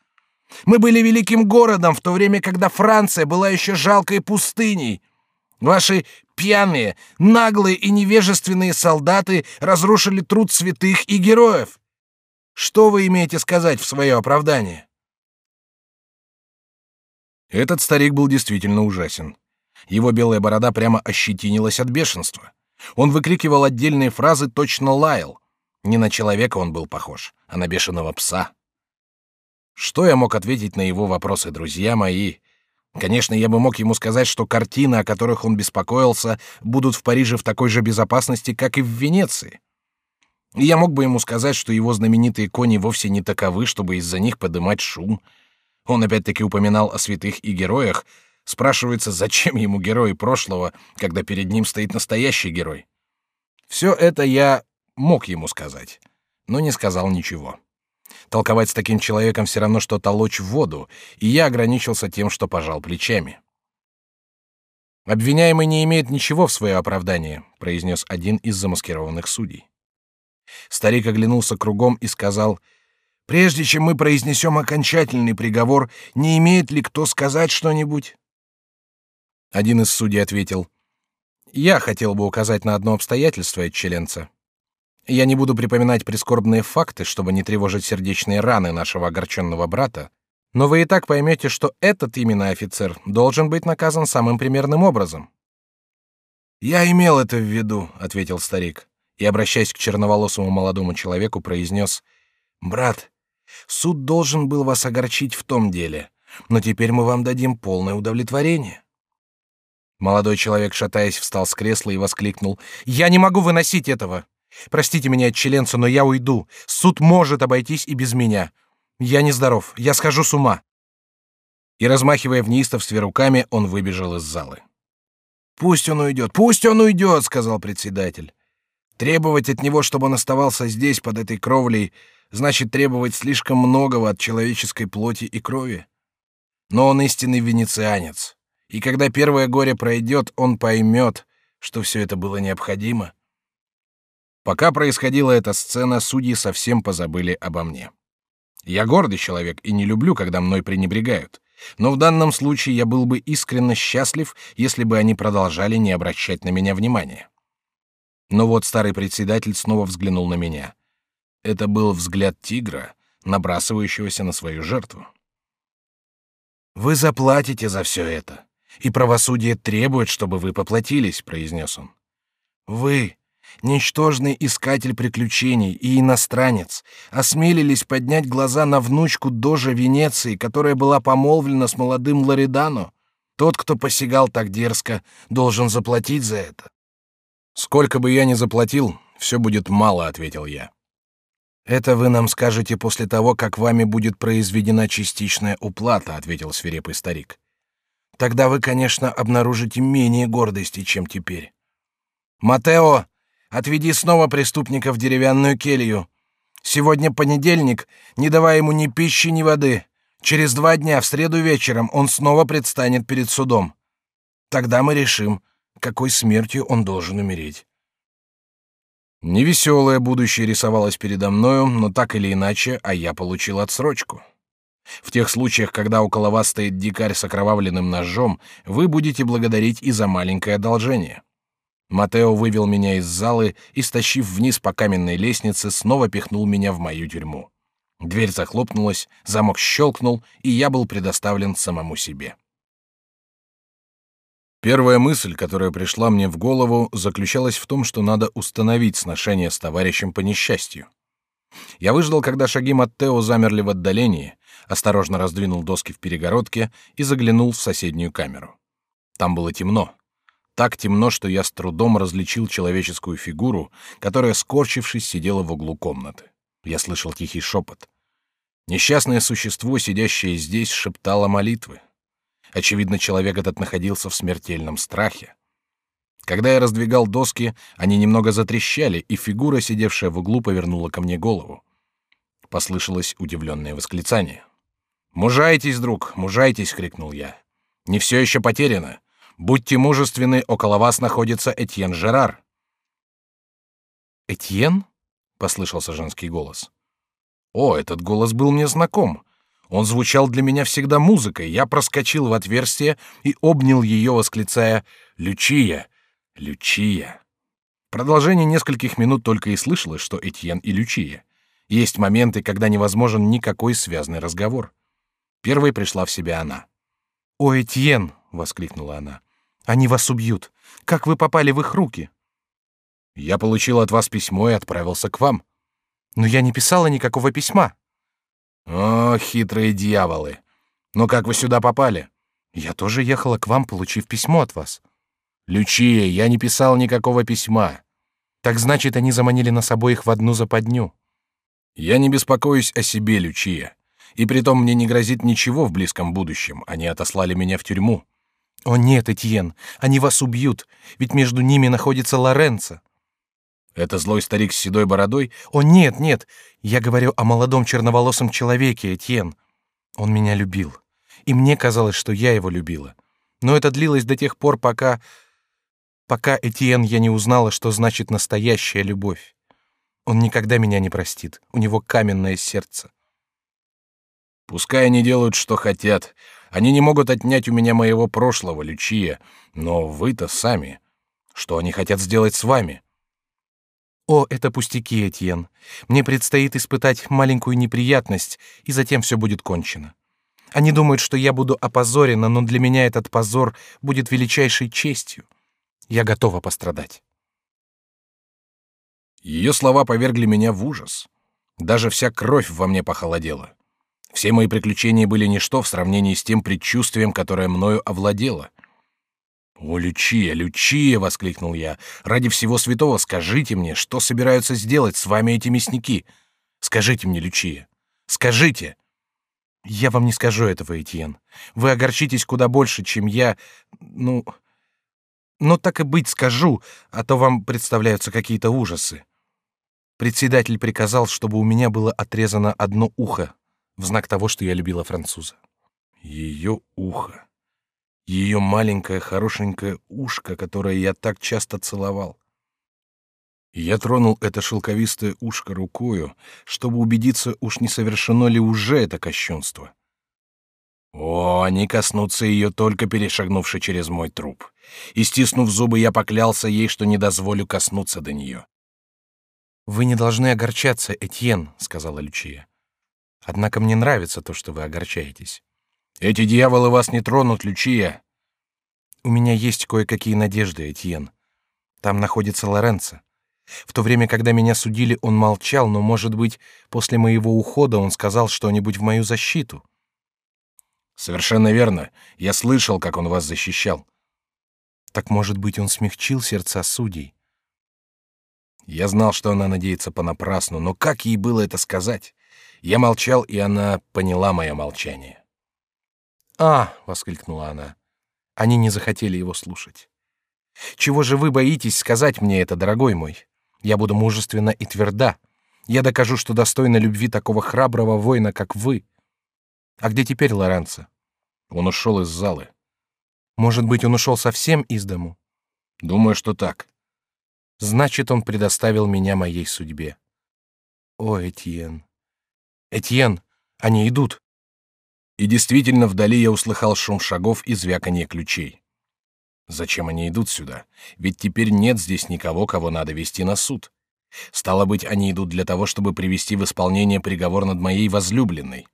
Мы были великим городом в то время, когда Франция была еще жалкой пустыней. Ваши пьяные, наглые и невежественные солдаты разрушили труд святых и героев. Что вы имеете сказать в свое оправдание? Этот старик был действительно ужасен. Его белая борода прямо ощетинилась от бешенства. Он выкрикивал отдельные фразы, точно лаял. Не на человека он был похож, а на бешеного пса. Что я мог ответить на его вопросы, друзья мои? Конечно, я бы мог ему сказать, что картины, о которых он беспокоился, будут в Париже в такой же безопасности, как и в Венеции. И я мог бы ему сказать, что его знаменитые кони вовсе не таковы, чтобы из-за них подымать шум. Он опять-таки упоминал о святых и героях. Спрашивается, зачем ему герои прошлого, когда перед ним стоит настоящий герой? Все это я мог ему сказать, но не сказал ничего. Толковать с таким человеком все равно, что толочь в воду, и я ограничился тем, что пожал плечами. «Обвиняемый не имеет ничего в свое оправдание», — произнес один из замаскированных судей. Старик оглянулся кругом и сказал, «Прежде чем мы произнесем окончательный приговор, не имеет ли кто сказать что-нибудь?» Один из судей ответил, «Я хотел бы указать на одно обстоятельство, Челенца. Я не буду припоминать прискорбные факты, чтобы не тревожить сердечные раны нашего огорченного брата, но вы и так поймете, что этот именно офицер должен быть наказан самым примерным образом. Я имел это в виду, ответил старик и, обращаясь к черноволосому молодому человеку, произнес: "Брат, суд должен был вас огорчить в том деле, но теперь мы вам дадим полное удовлетворение". Молодой человек, шатаясь, встал с кресла и воскликнул: "Я не могу выносить этого!" Простите меня, отчеленца, но я уйду. Суд может обойтись и без меня. Я нездоров, я схожу с ума. И размахивая в неистовстве руками, он выбежал из залы. Пусть он уйдет, пусть он уйдет, сказал председатель. Требовать от него, чтобы он оставался здесь под этой кровлей, значит требовать слишком многого от человеческой плоти и крови. Но он истинный венецианец, и когда первое горе пройдет, он поймет, что все это было необходимо. Пока происходила эта сцена, судьи совсем позабыли обо мне. Я гордый человек и не люблю, когда мной пренебрегают. Но в данном случае я был бы искренне счастлив, если бы они продолжали не обращать на меня внимания. Но вот старый председатель снова взглянул на меня. Это был взгляд тигра, набрасывающегося на свою жертву. Вы заплатите за все это, и правосудие требует, чтобы вы поплатились, произнес он. Вы, ничтожный искатель приключений и иностранец, осмелились поднять глаза на внучку дожа Венеции, которая была помолвлена с молодым Лоридано. Тот, кто посягал так дерзко, должен заплатить за это. Сколько бы я ни заплатил, все будет мало, ответил я. Это вы нам скажете после того, как вами будет произведена частичная уплата, ответил свирепый старик. Тогда вы, конечно, обнаружите менее гордости, чем теперь. Матео, Отведи снова преступника в деревянную келью. Сегодня понедельник, не давай ему ни пищи, ни воды. Через два дня, в среду вечером, он снова предстанет перед судом. Тогда мы решим, какой смертью он должен умереть. Невеселое будущее рисовалось передо мною, но так или иначе, а я получил отсрочку. В тех случаях, когда около вас стоит дикарь с окровавленным ножом, вы будете благодарить и за маленькое одолжение. Матео вывел меня из залы и, стащив вниз по каменной лестнице, снова пихнул меня в мою тюрьму. Дверь захлопнулась, замок щелкнул, и я был предоставлен самому себе. Первая мысль, которая пришла мне в голову, заключалась в том, что надо установить сношение с товарищем по несчастью. Я выждал, когда шаги Маттео замерли в отдалении, осторожно раздвинул доски в перегородке и заглянул в соседнюю камеру. Там было темно так темно, что я с трудом различил человеческую фигуру, которая, скорчившись, сидела в углу комнаты. Я слышал тихий шепот. Несчастное существо, сидящее здесь, шептало молитвы. Очевидно, человек этот находился в смертельном страхе. Когда я раздвигал доски, они немного затрещали, и фигура, сидевшая в углу, повернула ко мне голову. Послышалось удивленное восклицание. «Мужайтесь, друг, мужайтесь!» — крикнул я. «Не все еще потеряно. Будьте мужественны, около вас находится Этьен Жерар. Этьен? послышался женский голос. О, этот голос был мне знаком. Он звучал для меня всегда музыкой. Я проскочил в отверстие и обнял ее, восклицая: "Лючия, Лючия!" Продолжение нескольких минут только и слышалось, что Этьен и Лючия. Есть моменты, когда невозможен никакой связный разговор. Первой пришла в себя она. «О, Этьен!» — воскликнула она. «Они вас убьют! Как вы попали в их руки?» «Я получил от вас письмо и отправился к вам». «Но я не писала никакого письма». «О, хитрые дьяволы! Но как вы сюда попали?» «Я тоже ехала к вам, получив письмо от вас». «Лючия, я не писал никакого письма». «Так значит, они заманили нас обоих в одну западню». «Я не беспокоюсь о себе, Лючия. И притом мне не грозит ничего в близком будущем. Они отослали меня в тюрьму». «О нет, Этьен, они вас убьют, ведь между ними находится Лоренцо». «Это злой старик с седой бородой?» «О нет, нет, я говорю о молодом черноволосом человеке, Этьен. Он меня любил, и мне казалось, что я его любила. Но это длилось до тех пор, пока... Пока, Этьен, я не узнала, что значит настоящая любовь. Он никогда меня не простит, у него каменное сердце. Пускай они делают, что хотят. Они не могут отнять у меня моего прошлого, Лючия. Но вы-то сами. Что они хотят сделать с вами? О, это пустяки, Этьен. Мне предстоит испытать маленькую неприятность, и затем все будет кончено. Они думают, что я буду опозорена, но для меня этот позор будет величайшей честью. Я готова пострадать. Ее слова повергли меня в ужас. Даже вся кровь во мне похолодела. Все мои приключения были ничто в сравнении с тем предчувствием, которое мною овладело. «О, Лючия, Лючия!» — воскликнул я. «Ради всего святого скажите мне, что собираются сделать с вами эти мясники? Скажите мне, Лючия, скажите!» «Я вам не скажу этого, Этьен. Вы огорчитесь куда больше, чем я... Ну... Но так и быть скажу, а то вам представляются какие-то ужасы. Председатель приказал, чтобы у меня было отрезано одно ухо, в знак того, что я любила француза. Ее ухо. Ее маленькое хорошенькое ушко, которое я так часто целовал. Я тронул это шелковистое ушко рукою, чтобы убедиться, уж не совершено ли уже это кощунство. О, они коснутся ее, только перешагнувши через мой труп. И, стиснув зубы, я поклялся ей, что не дозволю коснуться до нее. «Вы не должны огорчаться, Этьен», — сказала Лючия. Однако мне нравится то, что вы огорчаетесь. Эти дьяволы вас не тронут, Лючия. У меня есть кое-какие надежды, Этьен. Там находится Лоренцо. В то время, когда меня судили, он молчал, но, может быть, после моего ухода он сказал что-нибудь в мою защиту. Совершенно верно. Я слышал, как он вас защищал. Так, может быть, он смягчил сердца судей. Я знал, что она надеется понапрасну, но как ей было это сказать? Я молчал, и она поняла мое молчание. «А!» — воскликнула она. Они не захотели его слушать. «Чего же вы боитесь сказать мне это, дорогой мой? Я буду мужественна и тверда. Я докажу, что достойна любви такого храброго воина, как вы. А где теперь Лоренцо?» Он ушел из залы. «Может быть, он ушел совсем из дому?» «Думаю, что так». «Значит, он предоставил меня моей судьбе». «О, Этьен, Этьен, они идут. И действительно, вдали я услыхал шум шагов и звяканье ключей. Зачем они идут сюда? Ведь теперь нет здесь никого, кого надо вести на суд. Стало быть, они идут для того, чтобы привести в исполнение приговор над моей возлюбленной.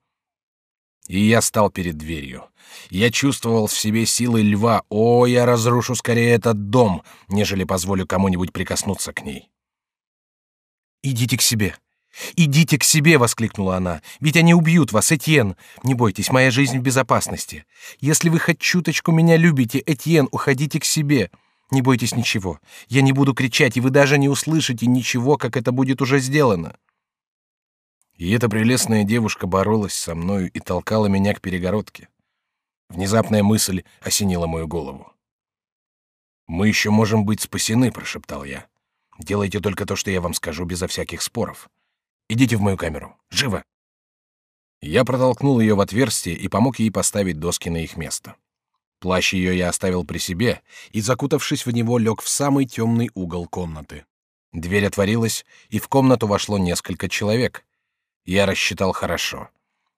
И я стал перед дверью. Я чувствовал в себе силы льва. О, я разрушу скорее этот дом, нежели позволю кому-нибудь прикоснуться к ней. Идите к себе, «Идите к себе!» — воскликнула она. «Ведь они убьют вас, Этьен! Не бойтесь, моя жизнь в безопасности. Если вы хоть чуточку меня любите, Этьен, уходите к себе. Не бойтесь ничего. Я не буду кричать, и вы даже не услышите ничего, как это будет уже сделано». И эта прелестная девушка боролась со мною и толкала меня к перегородке. Внезапная мысль осенила мою голову. «Мы еще можем быть спасены», — прошептал я. «Делайте только то, что я вам скажу, безо всяких споров. Идите в мою камеру. Живо!» Я протолкнул ее в отверстие и помог ей поставить доски на их место. Плащ ее я оставил при себе и, закутавшись в него, лег в самый темный угол комнаты. Дверь отворилась, и в комнату вошло несколько человек. Я рассчитал хорошо.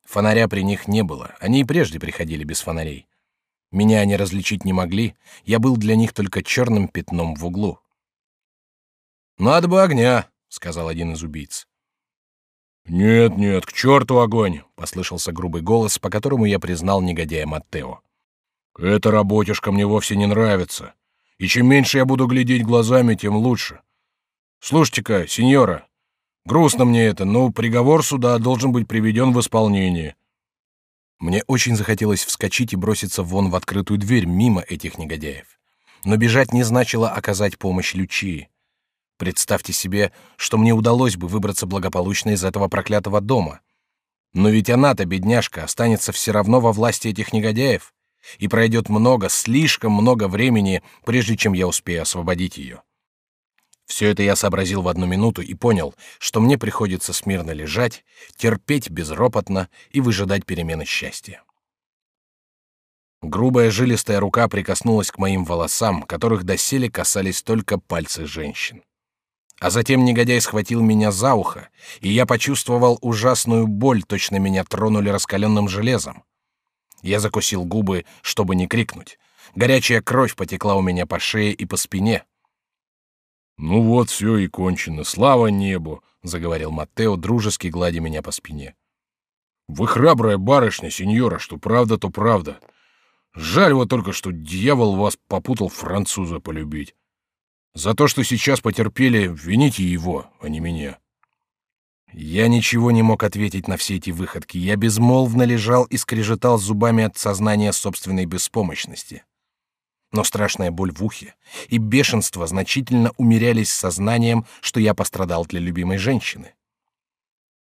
Фонаря при них не было, они и прежде приходили без фонарей. Меня они различить не могли, я был для них только черным пятном в углу. «Надо бы огня», — сказал один из убийц. Нет, нет, к черту огонь, послышался грубый голос, по которому я признал негодяя Маттео. Эта работешка мне вовсе не нравится, и чем меньше я буду глядеть глазами, тем лучше. Слушайте-ка, сеньора, грустно мне это, но приговор суда должен быть приведен в исполнение. Мне очень захотелось вскочить и броситься вон в открытую дверь мимо этих негодяев. Но бежать не значило оказать помощь Лючии. Представьте себе, что мне удалось бы выбраться благополучно из этого проклятого дома. Но ведь она-то, бедняжка, останется все равно во власти этих негодяев, и пройдет много, слишком много времени, прежде чем я успею освободить ее. Все это я сообразил в одну минуту и понял, что мне приходится смирно лежать, терпеть безропотно и выжидать перемены счастья. Грубая жилистая рука прикоснулась к моим волосам, которых доселе касались только пальцы женщин. А затем негодяй схватил меня за ухо, и я почувствовал ужасную боль, точно меня тронули раскаленным железом. Я закусил губы, чтобы не крикнуть. Горячая кровь потекла у меня по шее и по спине. «Ну вот, все и кончено, слава небу!» — заговорил Маттео, дружески гладя меня по спине. «Вы храбрая барышня, сеньора, что правда, то правда. Жаль вот только, что дьявол вас попутал француза полюбить. За то, что сейчас потерпели, вините его, а не меня. Я ничего не мог ответить на все эти выходки. Я безмолвно лежал и скрежетал зубами от сознания собственной беспомощности. Но страшная боль в ухе и бешенство значительно умерялись сознанием, что я пострадал для любимой женщины.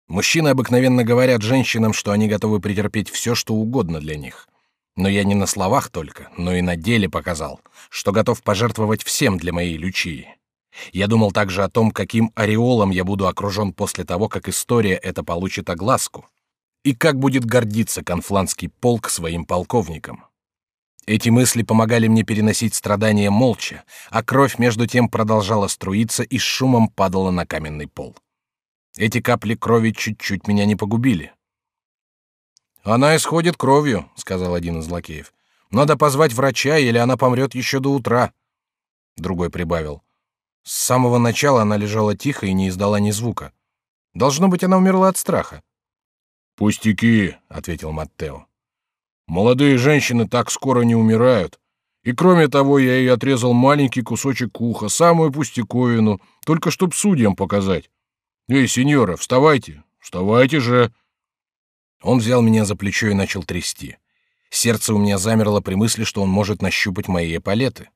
Мужчины обыкновенно говорят женщинам, что они готовы претерпеть все, что угодно для них. Но я не на словах только, но и на деле показал, что готов пожертвовать всем для моей Лючии. Я думал также о том, каким ореолом я буду окружен после того, как история эта получит огласку, и как будет гордиться конфланский полк своим полковником. Эти мысли помогали мне переносить страдания молча, а кровь между тем продолжала струиться и с шумом падала на каменный пол. Эти капли крови чуть-чуть меня не погубили. Она исходит кровью, сказал один из лакеев. Надо позвать врача, или она помрет еще до утра. Другой прибавил: с самого начала она лежала тихо и не издала ни звука. Должно быть, она умерла от страха. Пустяки, ответил Маттео. Молодые женщины так скоро не умирают. И кроме того, я ей отрезал маленький кусочек уха, самую пустяковину, только чтоб судьям показать. Эй, сеньора, вставайте, вставайте же. Он взял меня за плечо и начал трясти. Сердце у меня замерло при мысли, что он может нащупать мои эполеты.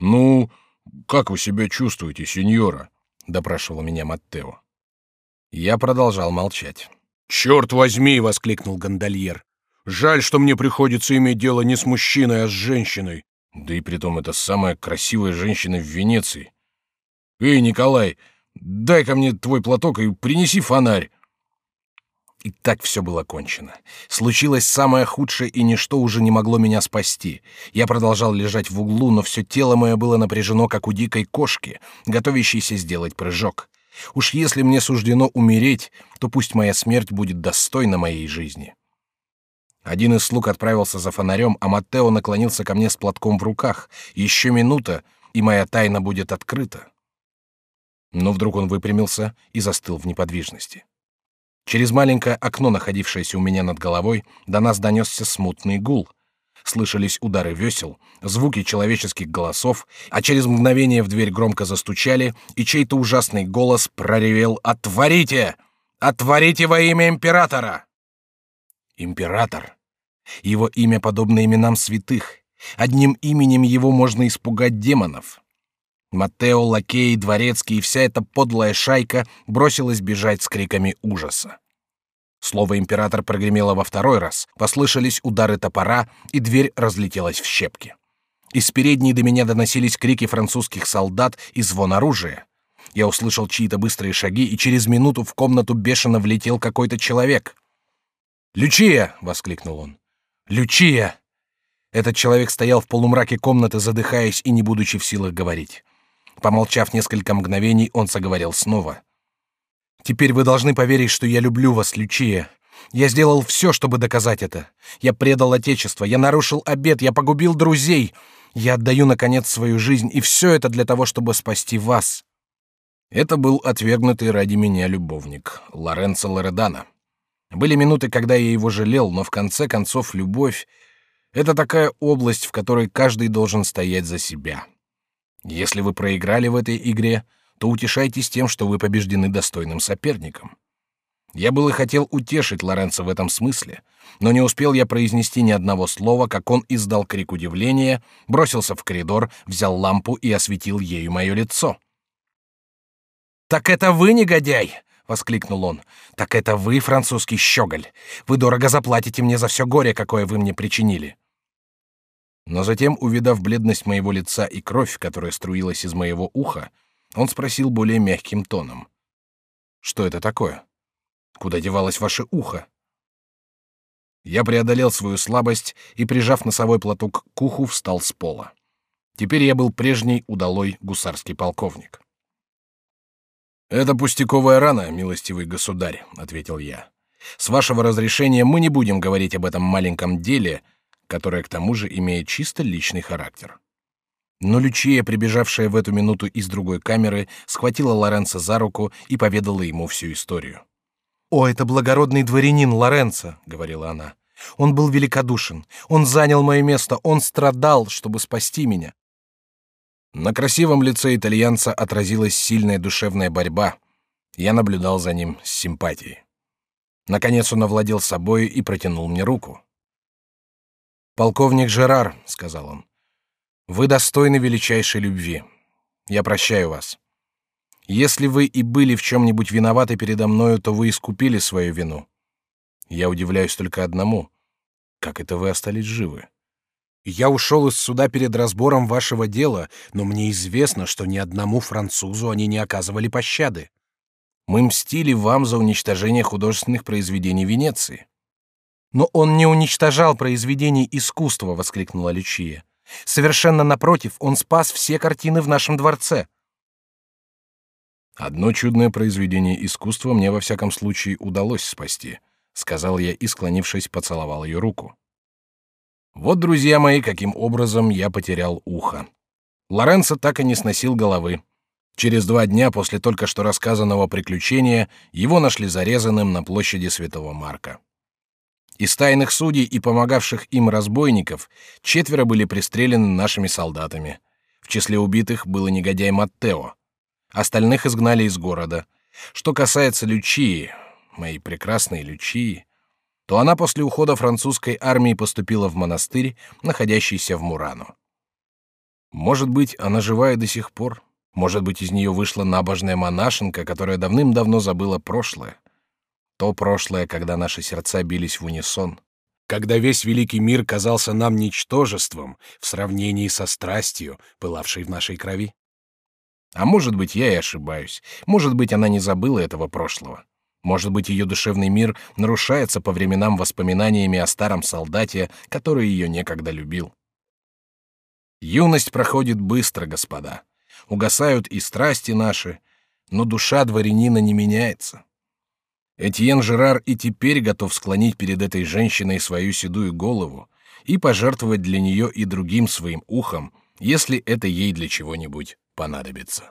«Ну, как вы себя чувствуете, сеньора?» — допрашивал меня Маттео. Я продолжал молчать. «Черт возьми!» — воскликнул гондольер. «Жаль, что мне приходится иметь дело не с мужчиной, а с женщиной. Да и притом это самая красивая женщина в Венеции. Эй, Николай, дай ко мне твой платок и принеси фонарь. И так все было кончено. Случилось самое худшее, и ничто уже не могло меня спасти. Я продолжал лежать в углу, но все тело мое было напряжено, как у дикой кошки, готовящейся сделать прыжок. Уж если мне суждено умереть, то пусть моя смерть будет достойна моей жизни. Один из слуг отправился за фонарем, а Маттео наклонился ко мне с платком в руках. Еще минута, и моя тайна будет открыта. Но вдруг он выпрямился и застыл в неподвижности. Через маленькое окно, находившееся у меня над головой, до нас донесся смутный гул. Слышались удары весел, звуки человеческих голосов, а через мгновение в дверь громко застучали, и чей-то ужасный голос проревел «Отворите! Отворите во имя императора!» Император. Его имя подобно именам святых. Одним именем его можно испугать демонов. Матео, лакей, дворецкий и вся эта подлая шайка бросилась бежать с криками ужаса. Слово император прогремело во второй раз, послышались удары топора, и дверь разлетелась в щепки. Из передней до меня доносились крики французских солдат и звон оружия. Я услышал чьи-то быстрые шаги, и через минуту в комнату бешено влетел какой-то человек. «Лючия!» — воскликнул он. «Лючия!» Этот человек стоял в полумраке комнаты, задыхаясь и не будучи в силах говорить. Помолчав несколько мгновений, он заговорил снова. «Теперь вы должны поверить, что я люблю вас, Лючия. Я сделал все, чтобы доказать это. Я предал Отечество, я нарушил обет, я погубил друзей. Я отдаю, наконец, свою жизнь, и все это для того, чтобы спасти вас». Это был отвергнутый ради меня любовник, Лоренцо Лоредана. Были минуты, когда я его жалел, но в конце концов любовь — это такая область, в которой каждый должен стоять за себя. Если вы проиграли в этой игре, то утешайтесь тем, что вы побеждены достойным соперником. Я было хотел утешить Лоренцо в этом смысле, но не успел я произнести ни одного слова, как он издал крик удивления, бросился в коридор, взял лампу и осветил ею мое лицо. «Так это вы, негодяй!» — воскликнул он. «Так это вы, французский щеголь! Вы дорого заплатите мне за все горе, какое вы мне причинили!» Но затем, увидав бледность моего лица и кровь, которая струилась из моего уха, он спросил более мягким тоном. «Что это такое?» Куда девалось ваше ухо? Я преодолел свою слабость и, прижав носовой платок к уху, встал с пола. Теперь я был прежний удалой гусарский полковник. «Это пустяковая рана, милостивый государь», — ответил я. «С вашего разрешения мы не будем говорить об этом маленьком деле, которое к тому же имеет чисто личный характер». Но Лючия, прибежавшая в эту минуту из другой камеры, схватила Лоренцо за руку и поведала ему всю историю. «О, это благородный дворянин Лоренцо», — говорила она. «Он был великодушен. Он занял мое место. Он страдал, чтобы спасти меня». На красивом лице итальянца отразилась сильная душевная борьба. Я наблюдал за ним с симпатией. Наконец он овладел собой и протянул мне руку. «Полковник Жерар», — сказал он, — «вы достойны величайшей любви. Я прощаю вас. Если вы и были в чем-нибудь виноваты передо мною, то вы искупили свою вину. Я удивляюсь только одному. Как это вы остались живы? Я ушел из суда перед разбором вашего дела, но мне известно, что ни одному французу они не оказывали пощады. Мы мстили вам за уничтожение художественных произведений Венеции. Но он не уничтожал произведений искусства, воскликнула Лючия. Совершенно напротив, он спас все картины в нашем дворце. Одно чудное произведение искусства мне во всяком случае удалось спасти, сказал я и, склонившись, поцеловал ее руку. Вот, друзья мои, каким образом я потерял ухо. Лоренцо так и не сносил головы. Через два дня после только что рассказанного приключения его нашли зарезанным на площади Святого Марка. Из тайных судей и помогавших им разбойников четверо были пристрелены нашими солдатами. В числе убитых был и негодяй Маттео. Остальных изгнали из города. Что касается Лючии, моей прекрасной Лючии, то она после ухода французской армии поступила в монастырь, находящийся в Мурано. Может быть, она жива и до сих пор. Может быть, из нее вышла набожная монашенка, которая давным-давно забыла прошлое. То прошлое, когда наши сердца бились в унисон, когда весь великий мир казался нам ничтожеством в сравнении со страстью, пылавшей в нашей крови. А может быть, я и ошибаюсь. Может быть, она не забыла этого прошлого. Может быть, ее душевный мир нарушается по временам воспоминаниями о старом солдате, который ее некогда любил. Юность проходит быстро, господа. Угасают и страсти наши, но душа дворянина не меняется. Этьен Жерар и теперь готов склонить перед этой женщиной свою седую голову и пожертвовать для нее и другим своим ухом, если это ей для чего-нибудь понадобится.